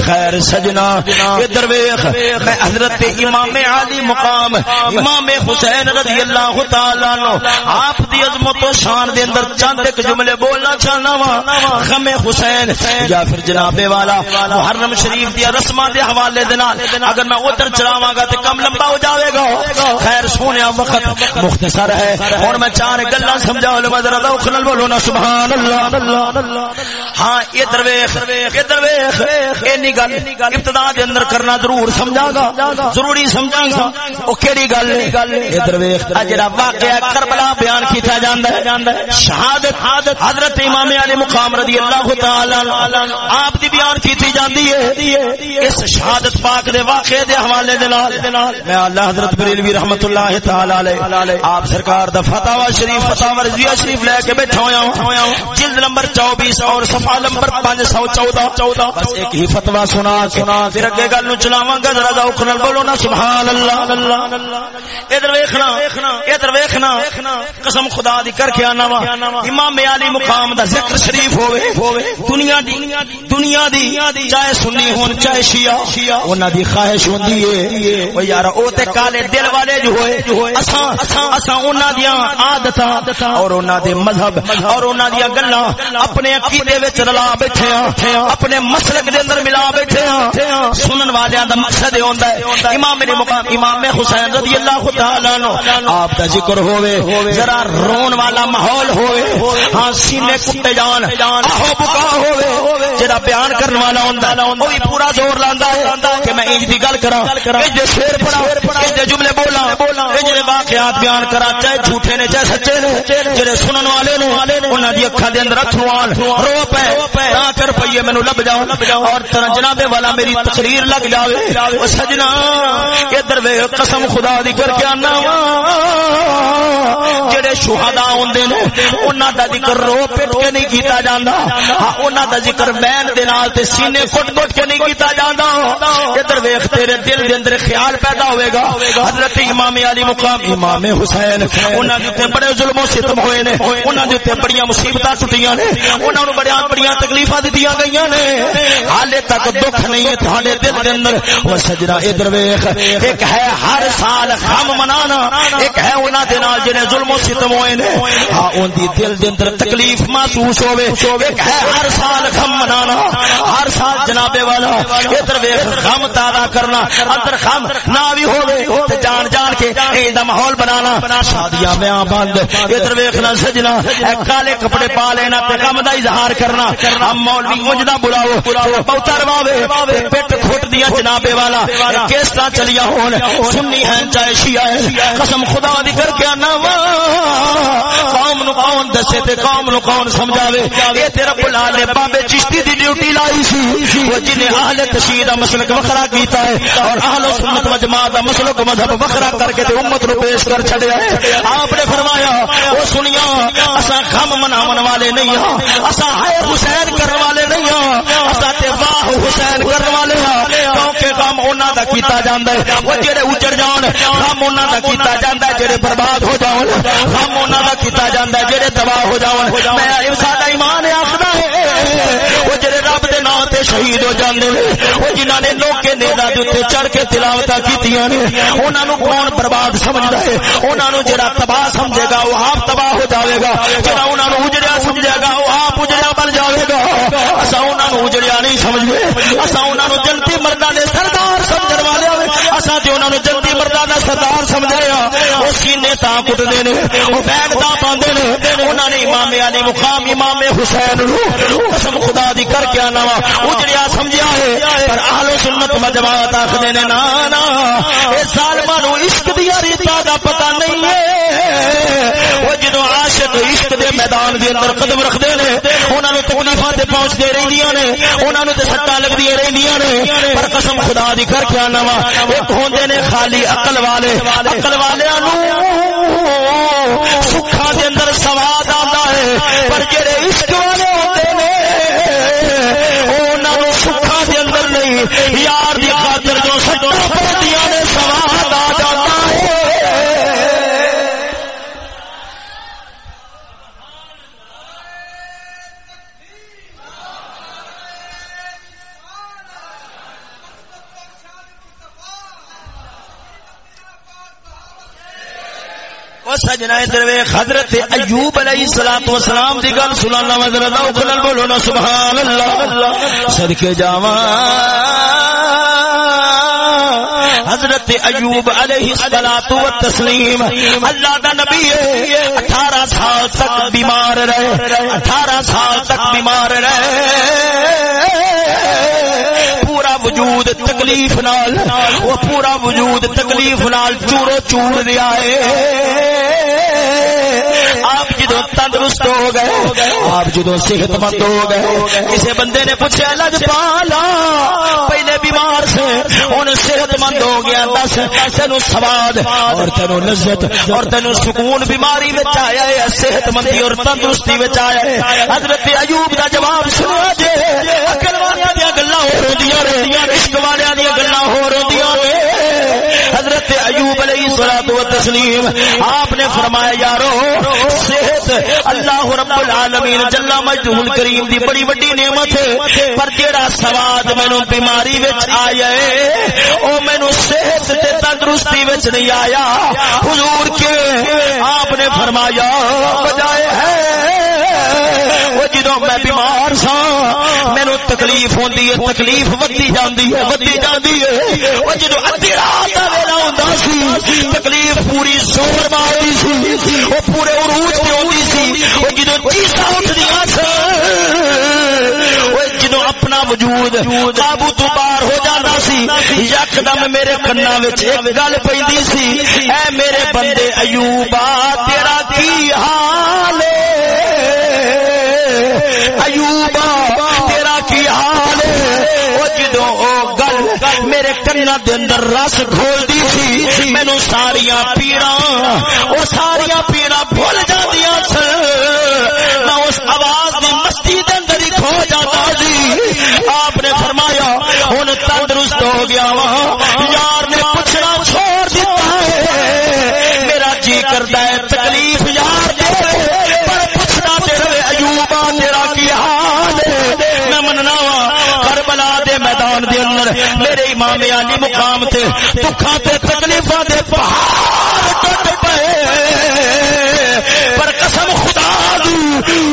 خیر سجنا ادھر ویکھ میں حضرت امام علی مقام، امام حسین رضی اللہ تعالی عنہ، آپ دی عظمت و شان دے اندر چند ایک جملے بولنا چاہنا وا۔ غم حسین، یا پھر جناب والا، محرم شریف دی رسماں دے حوالے دے نال، اگر میں ادھر چلاواں گا تے کم لمبا ہو جاوے گا۔ خیر، سونیا وقت مختصر ہے۔ اور میں چار گلاں سمجھا لو ذرا ذوق نال بولو نا، سبحان اللہ۔ ہاں ادھر ویکھ ادھر ویکھ اینی گل ابتدا دے اندر کرنا ضرور سمجھا گا ضروری سمجھاں گا او کیڑی گل ادھر ویکھ جڑا واقعہ کربلا بیان کیتا جاندا ہے۔ شہادت حضرت امام علی مقام رضی اللہ تعالی آپ دی بیان کیتی جاندی ہے۔ اس شہادت پاک دے واقعے دے حوالے دے نال۔ میں اللہ حضرت بریلوی رحمتہ اللہ تعالی علیہ آپ سرکار دا فتاوا شریف فتاوا رضویہ شریف لے کے بیٹھا ہویا ہوں۔ جلد نمبر 24 اور صفحہ نمبر 514 بس ایک ہی فتوا سنا۔ سنا، پھر اگے گل نو چلاواں گا ذرا ذوق نال بولو نا، سبحان اللہ۔ ادھر ویکھنا ادھر ویکھنا، قسم خدا دی کر کے آنا وا۔ امام علی مقام دا ذکر شریف ہوے دنیا دی دنیا دی، چاہے سنی ہون، چاہے شیعہ، انہاں دی خواہش ہوندی ہے او یار، او تے کالے دل والے جو ہوئے، اساں اساں انہاں دیاں عادتاں اور انہاں دے مذہب اور انہاں دیاں گلاں اپنے عقیدے وچ رلا بیٹھے ہاں اپنے مسلک دے اندر ملا بیٹھے ہاں۔ ہاں، سنن والیاں دا مقصد ہوندا ہے۔ امام علی مقام، امام حسین رضی اللہ تعالی عنہ۔ آپ دا ذکر ہوے ذرا رون والا ماحول ہوے ہاں سینے کتے جان، آہو بکا ہوے جڑا بیان کرن والا ہوندا او بھی پورا زور لاندا ہے کہ میں انج دی گل کراں۔ اے جے شعر پڑھا اے جے جملے بولاں، اے جے واقعات بیان کراں، چاہے جھوٹے نے، چاہے سچے نے۔ جڑے سنن والے نے، انہاں دی اکھاں دے اندر اتھروان رو پے تا کر پئیے، مینوں لب جاؤ اور تر جناب والا میری تقریر لگ جاوے او سجنا ادھر وے قسم خدا دی کر کے انا جڑے شہدا ہوندے نے انہاں دا ذکر رو پٹ کے نہیں کیتا جاندا۔ ہاں انہاں دا ذکر بین دے نال تے سینے کٹ کٹ کے نہیں کیتا جاندا۔ ادھر ویکھ، تیرے دل دے اندر خیال پیدا ہوے گا۔ حضرت امام علی مقام، امام حسین، انہاں دے تے بڑے ظلم و ستم ہوئے نے۔ انہاں دے تے بڑیاں مصیبتاں ٹٹیاں نے۔ انہاں نو بڑیاں بڑیاں تکلیفاں دتیاں گئیاں نے۔ حالے تک دکھ نہیں گئی ہے تھاڈے دل دے اندر او سجنا ادھر ویکھ، ایک ہے ہر سال غم منانا، ایک ہے انہاں دے نال جنے ظلم و ستم ہوئے نے۔ ہاں اون دی دل دے اندر تکلیف محسوس ہوے ایک ہے ہر سال غم منانا، ہر سال جناب والا، ادھر ویکھ، غم تازہ کرنا، اندر غم نہ بھی ہوے تے جان جان کے اے دا ماحول بنانا۔ شادیاں بیاں بند، ادھر ویکھنا سجنا اے کالے کپڑے پا لینا تے غم دا اظہار کرنا۔ ہم مولوی اونج دا بلاو بہتا رواوے پیٹ کھٹ دیا جناب والا کس طرح چلیا ہون؟ سنی ہیں چاہے شیعہ ہیں قسم خدا دی کر کے انا قوم نو کون دسے تے قوم نو کون سمجھاوے؟ اے تے رب العالمین بابے چشتی دی ڈیوٹی لائی سی۔ وہ جن اہل تشیع دا مسلک وکھرا کیتا ہے اور اہل سنت و جماعت دا مسلک مذہب وکھرا کر کے تے امت نو پیش کر چھڈیا ہے۔ آپ نے فرمایا، او سنیا اسا غم مناون والے نہیں ہاں۔ اسا ہے حسین کرن والے نہیں ہاں۔ اسا تے واہ، حسین کرن والے کیونکہ غم انہاں دا کیتا جاندا ہے۔ او جڑے اجڑ جان، غم انہاں دا کیتا جاندا ہے جڑے برباد ہو جاون غم انہاں دا کیتا جاندا ہے جڑے تباہ ہو جاون میں ساڈا ایمان آکھدا ہے۔ او جڑے رب دے نام تے شہید ہو جاندے نے او جنہاں نے لوکے نیزا دے اوتے چڑھ کے تلاوتاں کیتیاں نے انہاں نو کون برباد سمجھدا ہے؟ انہاں نو جڑا تباہ سمجھے گا، وہ آپ تباہ ہو جاوے گا۔ جڑا انہاں نو اجڑیا سمجھے گا، وہ آپ اجڑیا بن جاوے گا۔ اسا انہاں نو اجڑیا نہیں سمجھدے اسا انہاں نو جنتی مرداں دے سردار سمجھن والے اسا تے انہاں نو جنتی مرداں دا سردار سمجھیا او سینے تا کٹدے نے، او بیگ تا پاندے نے۔ انہاں نے امام علی مقام امام حسین نو قسم خدا دی کر کے آنا وا۔ اجڑیا سمجھیا ہے، پر اہل سنت و جماعت آکھدے نے نا نا، اے ظالماں نو عشق دی ریتا دا پتہ نہیں ہے۔ او جدوں عاشق عشق دے میدان دے اندر قدم رکھدے نے، انہاں نو تکلیفاں تے پہنچدے رہندیاں نے، انہاں نو تے سٹاں لگدیاں رہندیاں نے۔ پر قسم خدا دی کر کے آنا وا۔ ایک ہوندے نے خالی عقل والے، عقل والیاں نو سکھا دے سجنا ادھر حضرت ایوب علیہ الصلوۃ والسلام دی گل سنانا حضرت او کھلن بولو نا، سبحان اللہ۔ صدقے جاواں۔ حضرت ایوب علیہ الصلوۃ والتسلیم، اللہ دا نبی ہے۔ 18 سال تک بیمار رہے 18 سال تک بیمار رہے۔ تکلیف نال، وہ پورا وجود تکلیف نال چورو چور دیا ہے آپ جدو تندرست ہو گئے، آپ جدو صحت مند ہو گئے۔ کسی بندے نے پوچھا، لج پالا، پہلے بیمار سے ان صحت مند ہو گیا، دس، تینو سواد اور تینو لذت اور تینو سکون بیماری میں آیا ہے صحت مندی اور تندرستی میں آیا ہے۔ حضرت ایوب کا جواب سنو جے اکل والے دیا گلا ہو رہی عشق والے دیا گلا ہو رہی حضرت ایوب علیہ الصلوۃ والتسلیم، آپ نے فرمایا، یارو، صحت اللہ رب العالمین جل مجدہ الکریم دی بڑی بڑی نعمت ہے۔ پر جیڑا سواد مینوں بیماری وچ آیا ہے، او مینوں صحت تے تندرستی وچ نہیں آیا۔ حضور کے، آپ نے فرمایا، بجائے ہے جدو میں بیمار سا مینو تکلیف ہوندی ہے، تکلیف ودی جاندی ہے، ودی جاندی ہے۔ وہ جدو ادھی رات کا ویلا ہوندا سی، تکلیف پوری زور مارਦੀ سی وہ پورے عروج تے ہوندی سی۔ وہ جدو چیزاں اٹھدیاں سن وہ جدو اپنا وجود قابو تو باہر ہو جاتا سی یکدم میرے کنا وچ ایک گل پیندی سی، اے میرے بندے ایوبا، تیرا کی حال ہے؟ ایوبا، تیرا کی حال جدو گل میرے کنا دے اندر رس کھول دی سی مینو ساریا پیڑا وہ ساریا پیڑا بھول جاندیاں سن۔ میں اس آواز دی مستی دے اندر ہی کھو جاتا سی۔ آپ میرے امام علی مقام تے دکھاں تے تکلیفاں دے پہاڑ ٹوٹ پئے۔ پر قسم خدا دی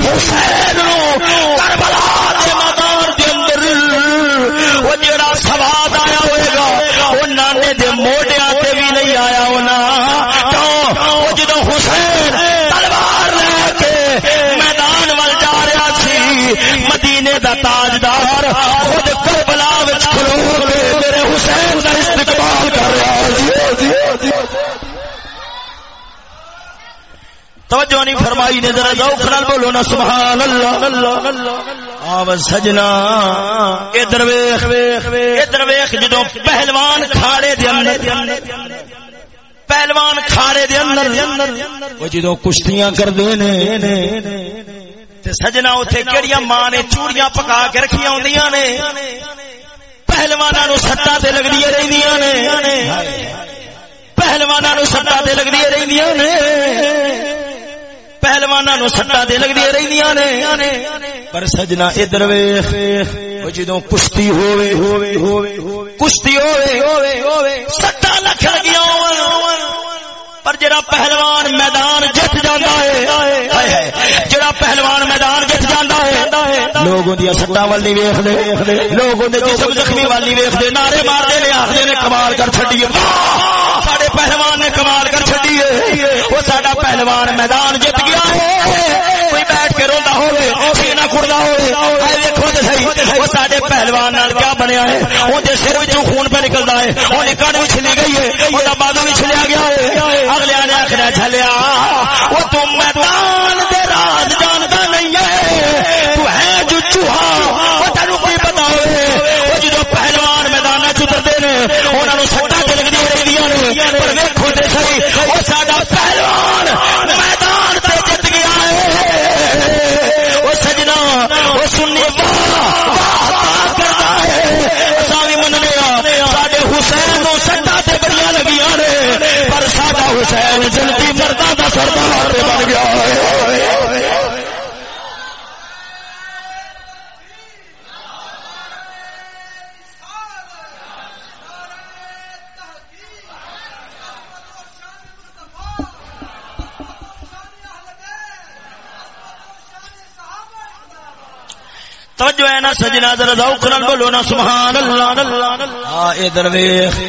حسین نو کربلا دے میدان دے اندر وہ جڑا سواد آیا ہوئے گا، وہ نانے دے موڈیاں تے بھی نہیں آیا ہونا۔ کیوں؟ وہ جدو حسین تلوار لے کے میدان وال جا رہا سی، مدینے دا تاجدار خود کربلا وچ کھلو کے میرے حسین دا استقبال کر رہا سی توجہ نہیں فرمائی نے، ذرا ذوق نال بولو نا سبحان اللہ آو سجنا ادھر ویکھ ادھر ویکھ جدوں پہلوان کھاڑے دے اندر، پہلوان کھاڑے دے اندر، وہ جدوں کشتیاں کردے نے، تے سجنا اوتھے کیڑیاں ماں نے چوڑیاں پکا کے رکھیاں ہوندیاں نے، پہلواناں نو سٹاں تے لگدیاں رہندیاں نے۔ پہلواناں نو سٹاں تے لگدیاں رہندیاں نے۔ پہلوانا نو سٹا دے لگ دیا رہی نے۔ پر سجنا ادھر جدو کشتی ہوئے ہوئے ہوئے کشتی ہوئے ہوئے ہوئے سٹا لکھ لگیا پر جڑا پہلوان میدان جت جاتا ہے جڑا پہلوان میدان جت جاتا ہے، لوگ اندیا سٹا والی ویخ دے لوگ اندر جسم زخمی والی ویخ دے نعرے مارتے نے آخر نے کمال کر چڈیے سارے پہلوان نے کمال کر چڈیے وہ سارا پہلوان میدان پہلوان کیا بنیا ہے؟ وہ سر خون پہ نکلتا ہے وہ نکل بھی چلی گئی ہے وہ بادو بھی چلیا گیا ہے۔ اگلے سردار بن گیا۔ توجہ ہے نا سجنا ذرا ذوق نال بولو نا سبحان اللہ۔ ہاں اے درویش۔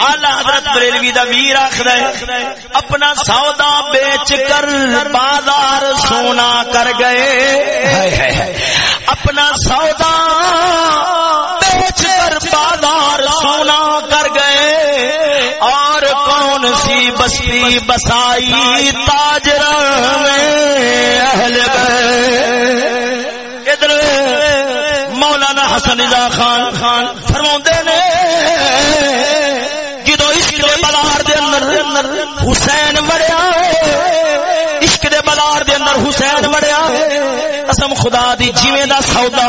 اعلی حضرت بریلوی دا ویر آکھدا ہے اپنا سودا بیچ کر بازار سونا کر گئے۔ اپنا سودا بیچ کر بازار سونا کر گئے۔ اور کون سی بستی بسائی تاجر میں اہل گئے؟ مولانا خان خان فرما نے، جدو عشق دے بلار دے اندر حسین وڑیا، عشق دے بلار دے اندر حسین وڑیا قسم خدا دی، جیویں دا سودا۔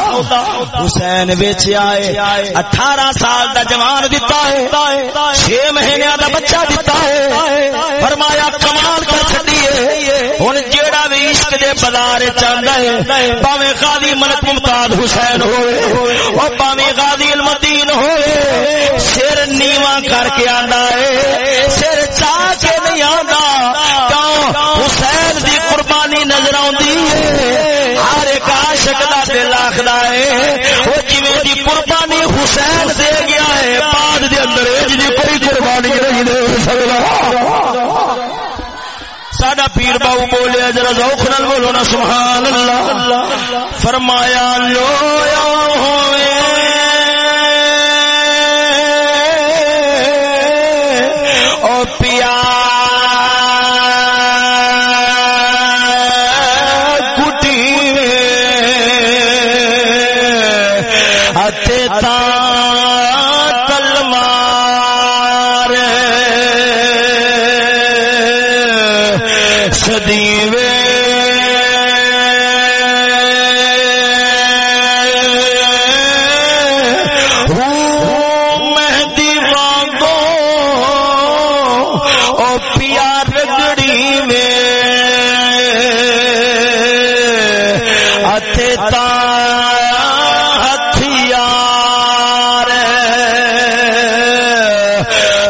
حسین ویچ آئے اٹھارہ سال دا جوان دیتا ہے چھ مہینے دا بچہ دیتا ہے۔ فرمایا، کمال کر چھڈیے ہن جیڑا بھی عشق دے بازار چاہندا ہے، باویں غازی ملک ممتاز حسین ہوئے، او باویں غازی المدین ہوئے۔ سر نیواں کر کے آندا ہے ہے، بعد دے اندر اج دی کوئی قربانی نہیں دے سکدا ساڈا پیر باو بولیا، ذرا ذوق نال بولو نا، سبحان اللہ۔ فرمایا لویا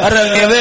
رنگ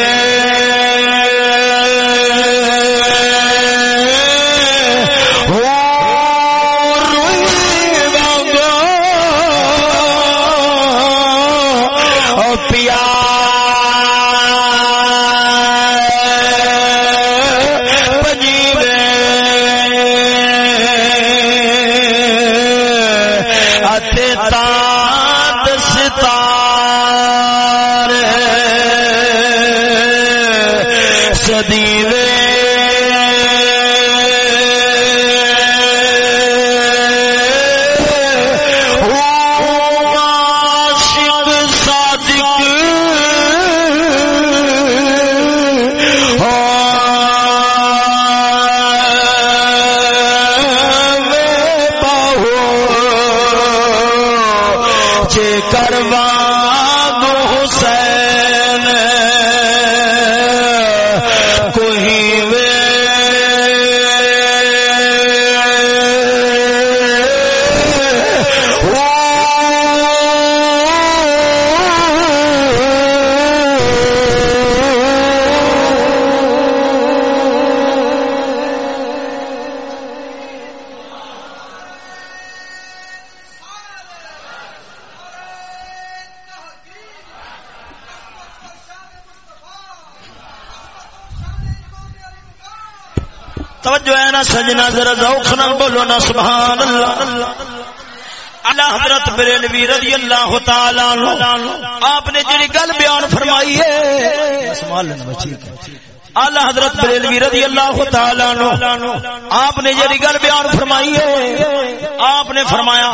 جنا ذرا ذوق نال بولو نا سبحان اللہ اللہ حضرت بریلوی رضی اللہ تعالی عنہ، آپ نے جڑی گل بیان فرمائی ہے سنبھال لینا بچی اعلی حضرت بریلوی رضی اللہ تعالی عنہ، آپ نے جڑی گل بیان فرمائی ہے، آپ نے فرمایا،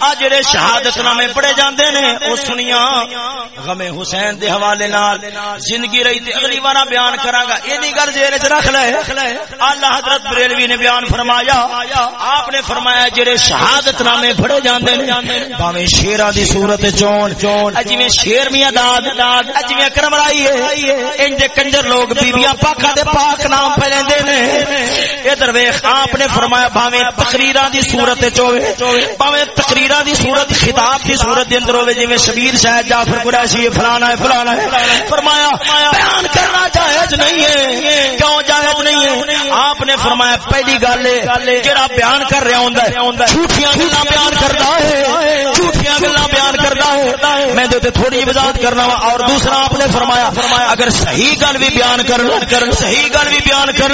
آ جڑے شہادت نامے پڑھے جاندے نے، او سنیا غم حسین دے حوالے نال زندگی رہی تے اگلی بار بیان کراں گا۔ اینی گل ذہن وچ رکھ لے۔ اعلی حضرت بریلوی نے بیان فرمایا، آپ نے فرمایا جڑے شہادت نامے پڑھے جاندے نے، باویں شیراں دی صورت چون چون جویں شیر میاں داد داد جویں اکرم رائی ہے انج کنجر لوگ بیبییاں پاکاں دے پاک نام پہ لیندے نے۔ ادھر ویکھ آپ نے فرمایا باویں تقریراں دی صورت چ ہوے تقریراں دی صورت خطاب دی صورت دے اندر ہوے جویں شبیر شاہد جعفر قریشی فلانا ہے فلانا ہے۔ فرمایا بیان کرنا جائز نہیں ہے۔ کیوں جائز نہیں ہے؟ آپ نے فرمایا پہلی گل جڑا بیان کر رہا ہوندا ہے جھوٹیاں گلاں بیان کردا ہے۔ جھوٹیاں گلاں بیان کردا ہے میں تے تھوڑی جی وضاحت کرنا وا اور دوسرا آپ نے فرمایا فرمایا اگر صحیح گل بھی بیان کر صحیح گل بھی بیان کر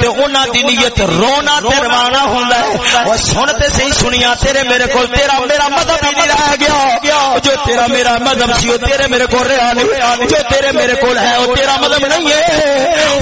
تے انہاں دی نیت رونا تے روانا ہوندا ہے۔ او سن تے صحیح سنیا، تیرے میرے کول تیرا میرا مذہب ہی نہیں رہ گیا۔ جو تیرا میرا مذہب سی او تیرے میرے کول رہا نہیں۔ جو تیرے میرے کول ہے، وہ تیرا مذہب نہیں ہے۔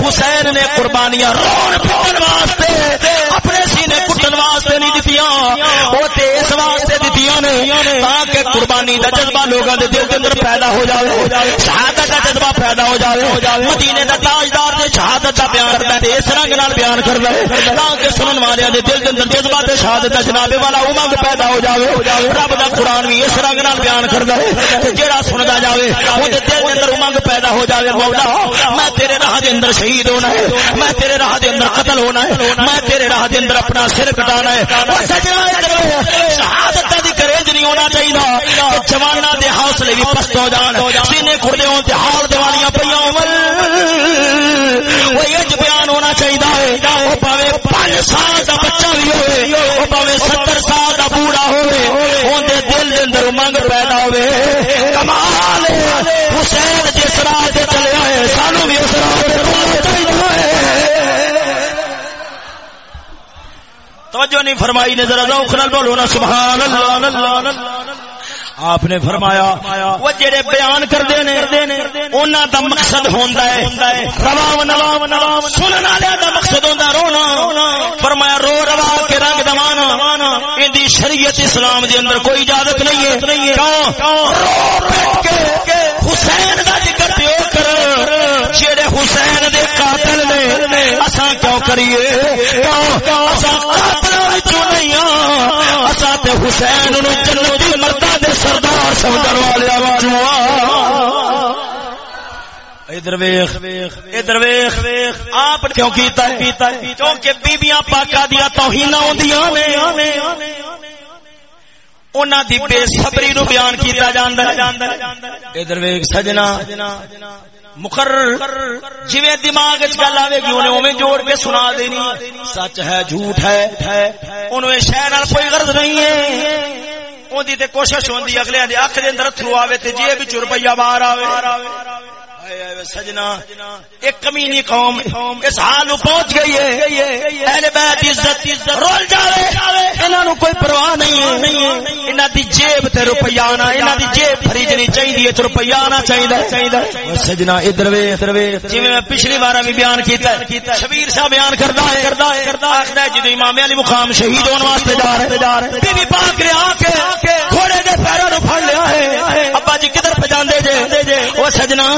حسین نے قربانیاں رون پھون واسطے، اپنے سینے کٹن واسطے نہیں دتیاں۔ وہ تے اس واسطے دتیاں نے، تاکہ قربانی دا جذبہ لوگاں دے دل دے اندر پیدا ہو جائے شہادت دا جذبہ پیدا ہو جائے مدینے دا تاجدار تے شہادت دا بیان کردا ہے اس رنگ نال بیان کردا ہے تاکہ سنن والے دے دل دے اندر جذبہ تے شہادت دا جناب والا امنگ پیدا ہو جائے رب دا قرآن بھی اس رنگ نال بیان کردا ہے کہ جیڑا سندا جاوے، او دے دل دے اندر امنگ پیدا ہو جائے مولا، میں تیرے راہ دے اندر شہید ہونا ہے۔ میں تیرے راہ دے اندر قتل ہونا ہے۔ میں تیرے راہ دے اندر اپنا سر کٹانا ہے۔ او سجنا شہادت دی نہیں ہونا چاہیے جوانا دے حوصلے بھی پست ہو جان، سینے کھڑے ہون تے حال دیوالیاں پیاں عمر وہ یہ بیان ہونا چاہیے وہ پاوے پانچ سال کا بچہ بھی ہوئے وہ پاوے ستر سال کا بوڑھا ہوئے دے دل دے اندر منگ پیدا ہوئے۔ کمال حسین توجہ نہیں فرمائی نے ذرا ذوق نال بولو نا، سبحان اللہ۔ آپ نے فرمایا، وہ جڑے بیان کرتے ہیں، انہاں دا مقصد ہوندا ہے۔ روا نوا نوا سنن والے دا مقصد ہوندا رونا۔ فرمایا، رو روا کے رنگ دوانا۔ ان دی شریعت اسلام دے اندر کوئی اجازت نہیں ہے۔ کیوں؟ رو پٹ کے حسین جڑے حسین دے قاتل نے اساں کیوں کریے؟ کیوں؟ اساں قاتل وچوں نہیں ہاں۔ اساں تے حسین نو جنت مردا دے سردار سمجھن والے آواز ہاں۔ ادھر ویخ ادھر ویخ آپ کیوں کیتا ہے؟ کیونکہ بیبیاں پاکا دیا ہوندیاں نے۔ انہاں دی بے صبری نو بیان کیتا جاندا ہے۔ ادھر ویخ سجنا۔ مقرر، جویں دماغ وچ گل آوے گی اونے اوویں جوڑ کے سنا دینی۔ سچ ہے، جھوٹ ہے۔ اونوں اے شے نال کوئی غرض نہیں ہے۔ اون دی تے کوشش ہوندی، اگلے دے اکھ دے اندر تھرو آوے تے جے وچ روپیہ باہر آوے۔ سجنا। ایک کمینی قوم اس حال پہنچ گئی ہے। اہل بیت عزت رول جاوے। انہاں نو کوئی پرواہ نہیں ہے। انہاں دی جیب تے روپیہ آنا، انہاں دی جیب خریدنی چاہیے تے روپیہ آنا چاہیے سجنا، ادھر وے ادھر وے جویں میں پچھلی بار بھی بیان کیتا ہے، شبیر صاحب بیان کردا ہے۔ کردا ہے کردا ہے جدوں امام علی مقام شہید ہون واسطے جا رہے جا رہے بی بی پاک نے آ کے، گھوڑے دے پیروں نو پھڑ لیا ہے۔ ابا جی کدھر پجاندے جے؟ او سجنا۔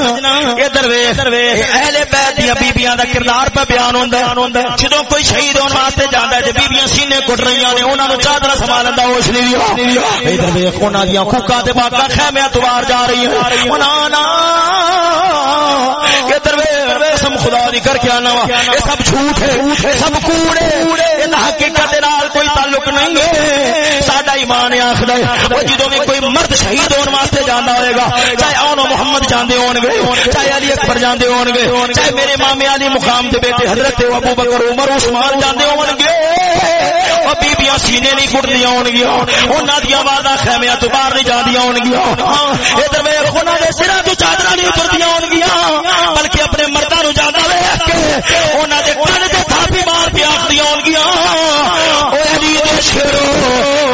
ادھر وے اہل بیت دی بیبییاں دا کردار پہ بیان ہوندا ہے۔ جدوں کوئی شہید ہون واسطے جاندا ہے تے بیبییاں سینے کٹ رہیاں نے، انہاں نو چادر سنبھالن دا ہوش نہیں ادھر وے انہاں دیاں کوکا تے پاکا خیمے توار جا رہی ہیں۔ انہاں نا ادھر وے قسم خدا دی کر کے آنا وا۔ اے سب جھوٹ ہے، سب کوڑ ہے۔ ان حقیقت نال کوئی تعلق نہیں ہے۔ ساڈا ایمان آکھدا ہے۔ او جدوں بھی کوئی مرد شہید ہون واسطے جاندا ہوئے گا، چاہے اون محمد جاندے ہون گے، چاہے علی اکبر جاندے ہون گے، چاہے میرے مامے علی مقام دے بیٹے حضرت ابو بکر، عمر، عثمان جاندے ہون گے۔ او بیبییاں سینے نہیں کٹدیاں ہون گیاں۔ انہاں دی آوازاں خیمیاں تو باہر نہیں جاندیاں ہون گیاں۔ ہاں، ادھر ویکھ انہاں دے سراں تو چادراں نہیں اتردیاں ہون گیاں۔ بلکہ اپنے مردوں نو زیادہ ویکھ کے انہاں دے کن تے تھاپی مار کے آکھدیاں ہون گیاں۔ او علی دے شیرو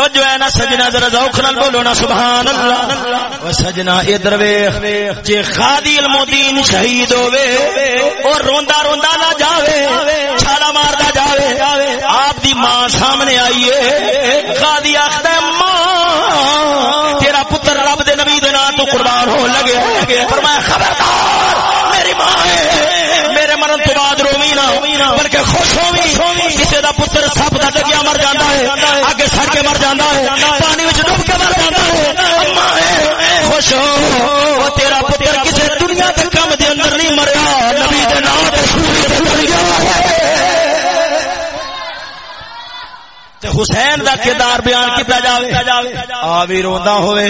توجہ ہے نا سجنا ذرا ذوق نال بولو نا سبحان اللہ او سجنا ادھر ویکھ جے خادی المدین شہید ہوے اور روندا روندا نہ جاوے، چھالا ماردا جاوے، آپ دی ماں سامنے آئی ہے۔ خادی آکھدا ماں، تیرا پتر رب دے نبی دے نام تو قربان ہو لگے۔ فرمایا، خبردار، میری ماں ہے۔ میرے مرن تو بعد رومی نہ، بلکہ خوش ہووی۔ کسی دا پتر سپ دا ڈگیا مر جاندا ہے۔ پھٹ کے مر جانا ہے پانی میں ڈوب کے مر جانا ہے خوش ہو تیرا پتر کسی دنیا کے کم کے اندر نہیں مریا حسین دا کردار بیان کیا جائے آ بھی روا ہوئے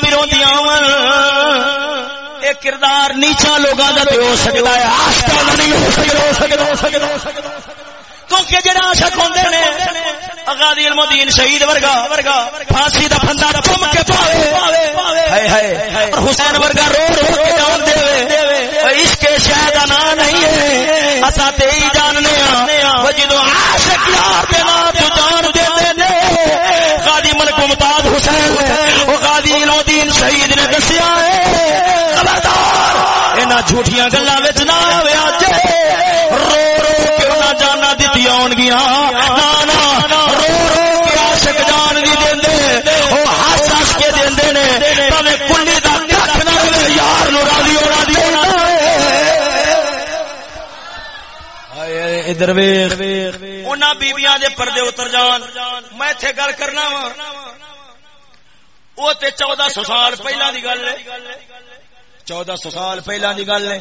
بھی روندیاں کردار نیچا لوگوں کا ہو سکتا ہے کیونکہ جڑا عاشق ہوندے نے اغادی المدین شہید ورگا ورگا پھانسی دا پھندا چم کے پاوے، ہائے ہائے، اور حسین ورگا رو رو کے جان دے وے عشق شاید انا نہیں ہے اسا تے ہی جاننے ہاں وہ جدو عاشق یار دے نام تو جان دے نے۔ غازی ملک ممتاز حسین، او غازی المدین شہید نے دسیا ہے، خبردار، انہاں جھوٹیاں گلاں وچ نہ آوے اج آن گیا۔ نانا، رو رو کے عاشق جان بھی دیندے۔ او ہس ہس کے دیندے نے۔ کلی دا کھ نہ ملے، یار نو راضی ہونا دی ادھر ویخ۔ انہاں دے پردے اتر جان۔ میں ایتھے گل کرنا وا۔ او تے 1400 سال پہلا دی گل ہے۔ چودہ سو سال پہلا دی گل ہے۔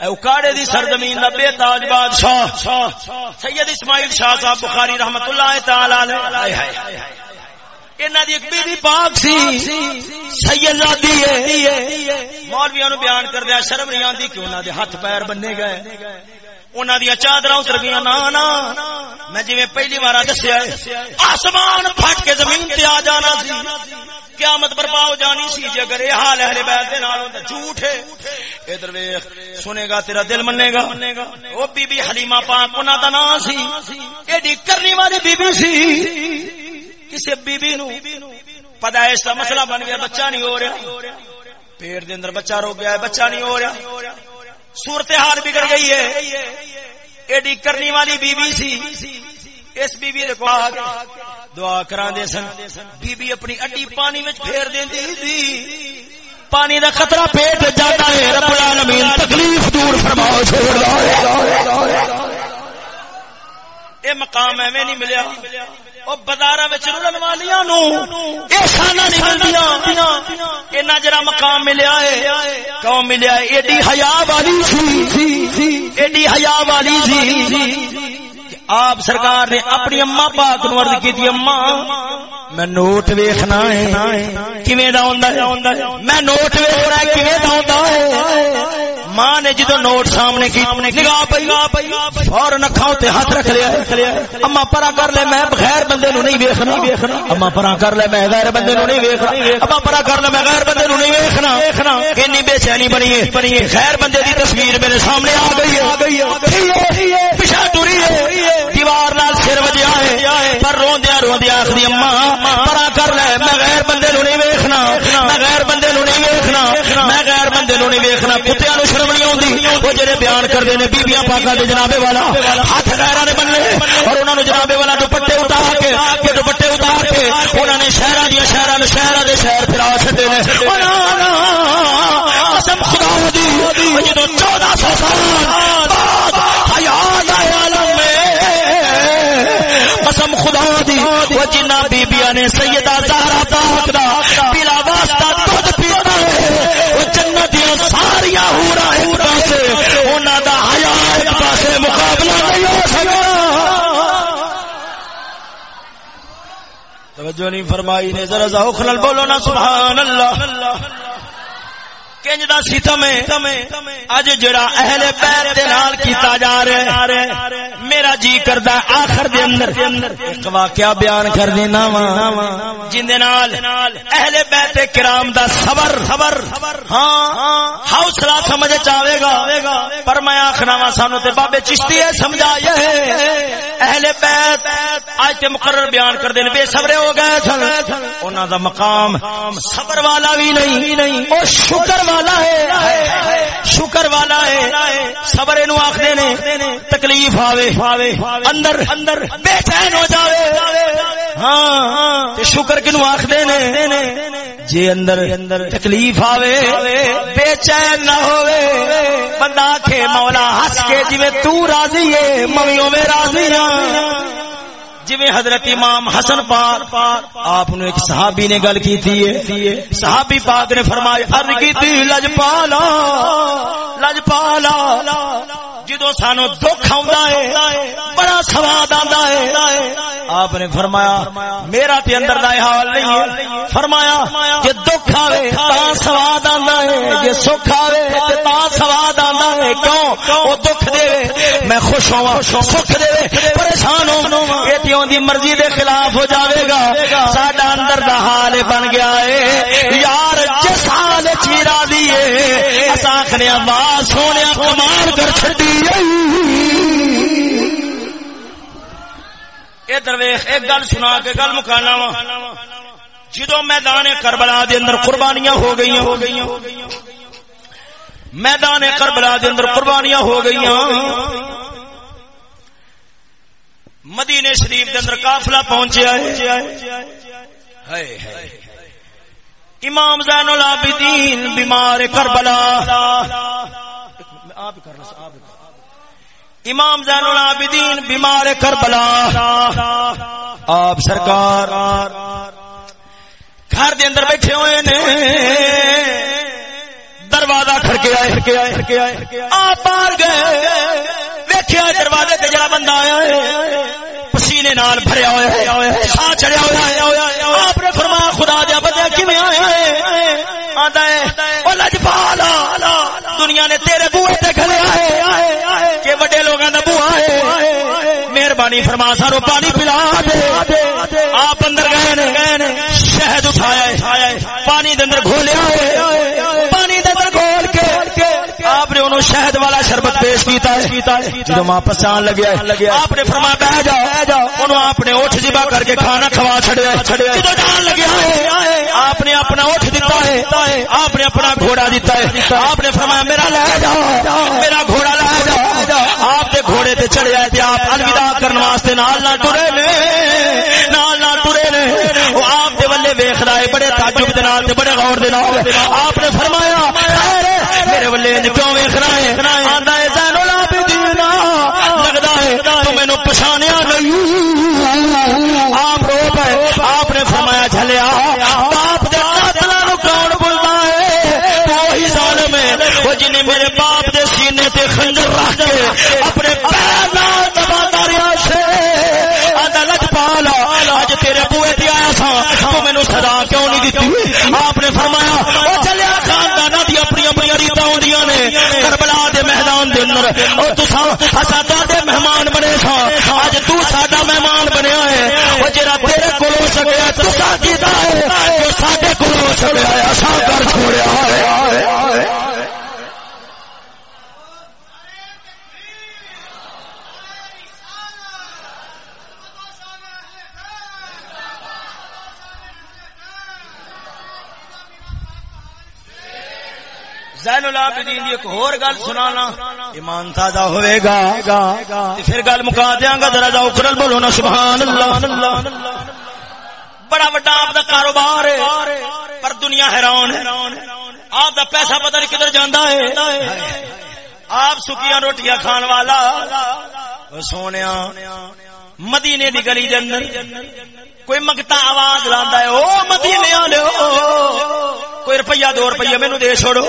اکاڑے دی سرزمین دا بے تاج بادشاہ۔ سید اسماعیل شاہ صاحب بخاری رحمت اللہ تعالی علیہ۔ انہاں دی ایک بی بی پاک سی۔ سید زادی ہے۔ مولویاں نو بیان کردیا شرم نہیں آندی کہ انہاں دے ہاتھ پیر بننے گئے۔ انہاں دی چادراں اتر گئیاں نا نا میں جویں پہلی بار دسیا ہے، آسمان پھٹ کے زمین تے آ جانا سی۔ قیامت برپا ہو جانی سی جی اگر یہ حال اہل بیت دے نال ہوندا جھوٹ ہے۔ ادھر ویکھ، سنے گا تیرا دل منے گا۔ او بی بی حلیمہ پاک، انہاں دا نام سی۔ ایڈی کرنی والی بی بی سی۔ کسے بی بی نو پیدائش دا مسئلہ بن گیا، بچہ نہیں ہو رہا۔ پیٹ دے اندر بچہ رو گیا ہے، بچہ نہیں ہو رہا۔ صورتحال بگڑ گئی ہے۔ ایڈی کرنی والی بی بی سی۔ اس بی بی کو دعا کرا دے سن۔ بی بی اپنی اڈی پانی وچ پھیر دیندی تھی پانی دا خطرہ پیٹ جاتا ہے۔ رب العالمین تکلیف دور فرماؤ، چھوڑ دو۔ اے مقام ایویں نہیں ملیا۔ او بازاراں وچ رلن والیاں نو اے شاناں نہیں ملدیاں۔ اینا جڑا مقام ملیا ہے کیوں ملیا ہے۔ ایڈی حیا والی سی۔ ایڈی حیا والی سی۔ آپ سرکار نے اپنی اما پاک نو عرض کی اما میں نوٹ ویکھنا ہے۔ کیویں دا ہوندا ہے؟ میں نوٹ ویکھنا ہے، کیویں دا ہوندا ہے؟ ماں نے جدو نوٹ سامنے کی، نگاہ پئی فورن اکھاں تے ہاتھ رکھ لیا اما پرا کر لے، میں غیر بندے نو نہیں ویکھنا۔ اما پرا کر لے، میں غیر بندے نو نہیں ویکھنا۔ اما پرا کر لے، میں غیر بندے نو نہیں ویکھنا۔ اتنی بے چینی بنی ہے۔ غیر بندے دی تصویر میرے سامنے آ گئی ہے۔ دیوار نال سر وجیا ہے، پر روندیا روندیا آخری اما، پرا کر لے، میں غیر بندے نو نہیں ویکھنا، میں غیر بندے نو نہیں ویکھنا، میں غیر بندے نو نہیں ویکھنا کتےاں نو شرم نہیں آتی وہ جڑے بیان کرتے ہیں بیبیاں پاکا دے جنابے والا، ہاتھ غیرہ نے بننے، اور انہوں نے جنابے والا دوپٹے اتار کے کہ دوپٹے اتار کے انہوں نے شہرہ دیا شہرہ نے شہرہ دے شہر پھرا چھٹے نے۔ قسم خدا دی جدو چودہ سو سال توجہ نہیں فرمائی نے ذرا ذوق نال بولو نا سبحان اللہ۔ کنج دا ستم ہے۔ اج جڑا اہل بیت دے نال کیتا جا رہا ہے، میرا جی کردا آخر دے اندر۔ ایک واقعہ بیان کر دینا وا۔ جن دے نال اہل بیت کرام دا صبر صبر ہاں حوصلہ سمجھ چاوے گا۔ پر میں آخنا وا، سانو تے بابے چشتی ہے سمجھایا ہے۔ اہل بیت اج تے مقرر بیان کر دین، بے صبر ہو گئے سن۔ انہاں دا مقام صبر والا بھی نہیں، او شکر والا ہے شکر والا ہے، صبر نو آخر نے، تکلیف آوے، اندر اندر بے چین ہو جاوے ہاں شکر کنو آخر نے جی اندر اندر تکلیف آوے بے چین نہ ہوئے بندہ آخے مولا ہس کے جی تو راضی ہے مویوں میں راضی ہاں۔ جی حضرت امام حسن پاک، آپ نے ایک صحابی نے گل کی تھی، صحابی پاک نے فرمایا ارد کی تھی لج پالا جدو سانو دکھ ہے، بڑا سواد آتا ہے۔ آپ نے فرمایا، میرا تے اندر دا حال نہیں ہے۔ فرمایا کہ دکھ آئے تا سواد آتا ہے کہ سکھ آئے تا سواد آتا ہے۔ کیوں؟ وہ دکھ دے۔ میں خوش ہوا سکھ دے۔ پریشان ہو یہ دی مرضی دے خلاف ہو جاوے گا۔ ساڈا اندر دا حال بن گیا ہے۔ یار، جس حال چیرا دیے آخنے آواز سونے کمال کر چڑی درویش، ایک گل سنا کے گل مکانا وا۔ جدو میدان کربلا دے اندر قربانیاں ہو گئی ہو گئی میدان کربلا دے اندر قربانیاں ہو گئی مدینے شریف دے اندر قافلہ پہنچیا ہے۔ امام زین العابدین بیمار کربلا۔ امام زین العابدین بیمار کربلا. آپ سرکار گھر دے اندر بیٹھے ہوئے نے، دروازہ کھڑکے آئے کھڑکے آئے کھڑکے آئے آپ باہر گئے، ویکھیا دروازے تے جڑا بندہ آیا ہے، پسینے نال بھریا ہوا ہے سا چڑھیا ہوا ہے، آپ نے فرمایا خدا دیا بندہ کیویں آیا ہے؟ آندا ہے، او لجپالا دنیا نے تیرے بوئے تے کھلے آئے مہربانی فرما سارو پانی پلا دے۔ آپ اندر گئے شہد اٹھایا پانی دے اندر گھولیا شربت پیش کیتا ہے۔ جدو واپس آن لگیا آپ نے فرما بہ جاؤ۔ جاؤ انہوں آپ نے اٹھ جی جبا کر کے کھانا کھوا چھڑیا جدو جان لگیا ہے، آپ نے اپنا اٹھ دیتا ہے۔ آپ نے اپنا گھوڑا دیتا ہے۔ آپ نے فرمایا، میرا لے جاؤ۔ میرا گھوڑا لے جاؤ۔ آپ نے گھوڑے تے چڑھیا ہے آپ الوداع کرنے واسطے نال نہ ٹرے نے۔ نال نہ ٹرے نے۔ وہ آپ دے ولے ویکھ رہا ہے، بڑے تعجب دے نال تے بڑے غور دے نال۔ آپ نے فرمایا میرے ولے کیوں تو مینوں پہچانیا نہیں آپ رو پے۔ آپ نے فرمایا، جھلیا، باپ دے قاتلاں نو کون بولدا ہے وہی ظالم ہے۔ وہ جنے میرے باپ دے سینے تے خنجر رکھ کے اپنے پیر نال دباتا رہیا سے آندا پالا اج تیرے بوئے تے آیا تھا تو مینوں صدا کیوں نہیں دتی آپ نے فرمایا کر دے اندر او تساں اساں تے مہمان بنے تھا اج تو ساڈا مہمان بنیا ہے او جڑا تیرے کول ہو سکیا تساں کیتا ہے جو ساڈے کولوں سکیا ہے زین العابدین ایک اور گل سنانا۔ ایمان تازہ ہوئے گا۔ پھر گل مکا دیاں گا ذرا کرل بولو نا سبحان اللہ بڑا بڑا آپ دا کاروبار ہے پر دنیا حیران ہے۔ آپ دا پیسہ پتہ نہیں کدھر جاندا ہے۔ آپ سکیاں روٹیاں کھان والا۔ سونے مدینے دی گلی دے اندر۔ کوئی منگتا آواز لاندا ہے، او مدینے والے کوئی روپیہ دو روپیہ مینو دے چھوڑو۔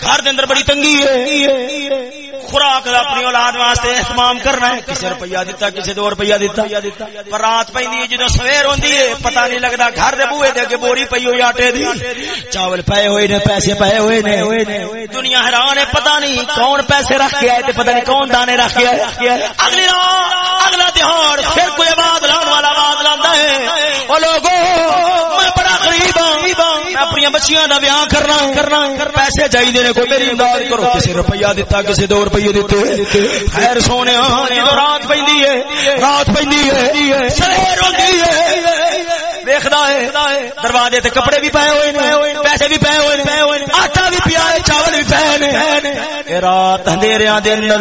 گھر دے اندر بڑی تنگی ہے۔ خوراک دا اپنی اولاد واسطے اہتمام کرنا ہے۔ کسی روپیہ دیتا کسی دو روپیہ دیتا۔ پر رات پہ جدو سویر ہوندی ہے، پتہ نہیں لگتا گھر دے بوئے دے اگے بوری پئی ہوئی آٹے دی۔ چاول پے ہوئے نے، پیسے پے ہوئے نے۔ دنیا حیران ہے، پتہ نہیں کون پیسے رکھ کے آئے تے پتہ نہیں کون دانے رکھ کے آئے۔ اگلی رات، اگلا تہوار پھر کوئی آواز لان والا آواز لاندا ہے۔ او لوگو، میں بڑا غریب ہوں میں اپنی بچیاں دا بیاہ کرنا کرنا پیسے چاہیے نے، کوئی میری امداد کرو۔ کسی روپیہ دیتا کسی دو روپیہ روپیے دیتے خیر سونے جدو رات پہ رات پہ سویر ہوتی ہے۔ دیکھتا ہے، دروازے تے کپڑے بھی پائے ہوئے نے، پیسے بھی پائے ہوئے نے، آٹا بھی پیا ہے، چاول بھی پائے نے۔ اے رات اندھیریاں دے اندر،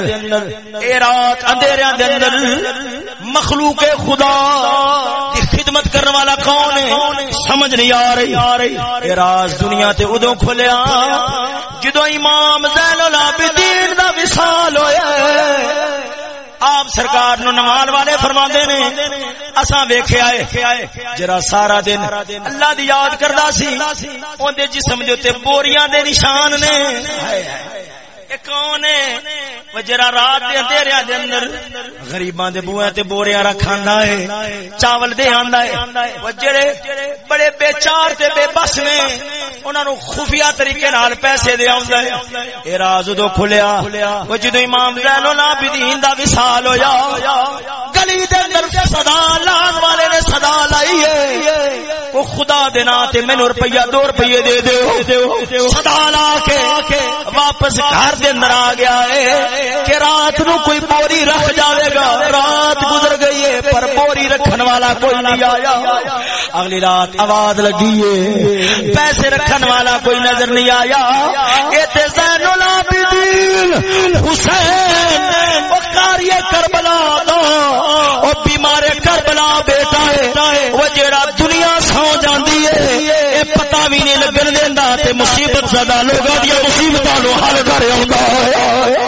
اے رات اندھیریاں دے اندر، مخلوق خدا کی خدمت کرنے والا کون ہے؟ سمجھ نہیں آ رہی۔ آ رہی اے راز دنیا تے ادو کھلیا۔ جدو امام زین العابدین دا وصال ہویا آپ سرکار نو نمال والے فرما نے، اساں ویکھے آئے جرا سارا دن اللہ دی یاد کردا سی اون دے جسم دے تے بوریاں دے نشان نے۔ اے کون ہے؟ جرا رات دے اندر غریباں دے بوئے تے بوریاں رکھاندا ہے چاول دے آندا ہے او جڑے بڑے بے چار تے بے بس نے انہاں نو خفیہ طریقے نال پیسے دے آندا ہے اے راز دو کھلیا او جدوں امام زین العابدین دا وصال ہویا گلی دے اندر صدا لان والے نے صدا لائی ہے او خدا دے نا تے مینوں روپیہ 2 روپے دے دیو صدا لا کے واپس گھر دے اندر آ گیا ہے کہ رات نو کوئی بوری رکھ جاوے گا۔ رات گزر گئی ہے، پر بوری رکھن والا کوئی نہیں آیا۔ اگلی رات آواز لگی ہے، پیسے رکھن والا کوئی نظر نہیں آیا۔ اے زین العابدین، حسین، او کاری کربلا دا، او بیمار کربلا بیٹا ہے۔ وہ جیڑا دنیا سو جاندی ہے، اے پتہ بھی نہیں لگن دیندا تے مصیبت زدہ لوگاں دی مصیبتاں نو حل کر اوندا ہے۔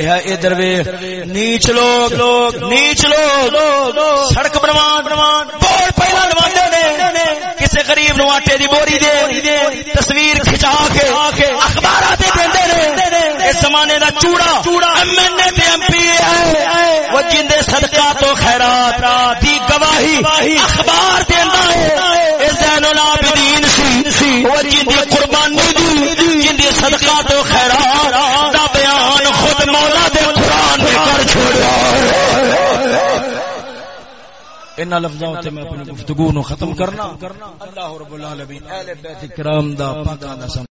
ہائے ہائے ادھر ویخ نیچ لوگ لوگ نیچ لوگ۔ سڑک بنوان بنوان پہلا نواندے نے۔ کسے غریب نو آٹے دی بوری دے۔ تصویر کھچا کے اخبارات دیندے نے۔ اس زمانے دا چوڑا چوڑا ایم این اے تے ایم پی اے وہ جندے صدقہ تو خیرات دی گواہی اخبار دیندا ہے۔ اے زین العابدین سی، وہ جندی ان لفظوں تے میں اپنی گفتگو نو ختم کرنا۔ اللہ رب العالمین، اہل بیت کرام دا پاکاں دا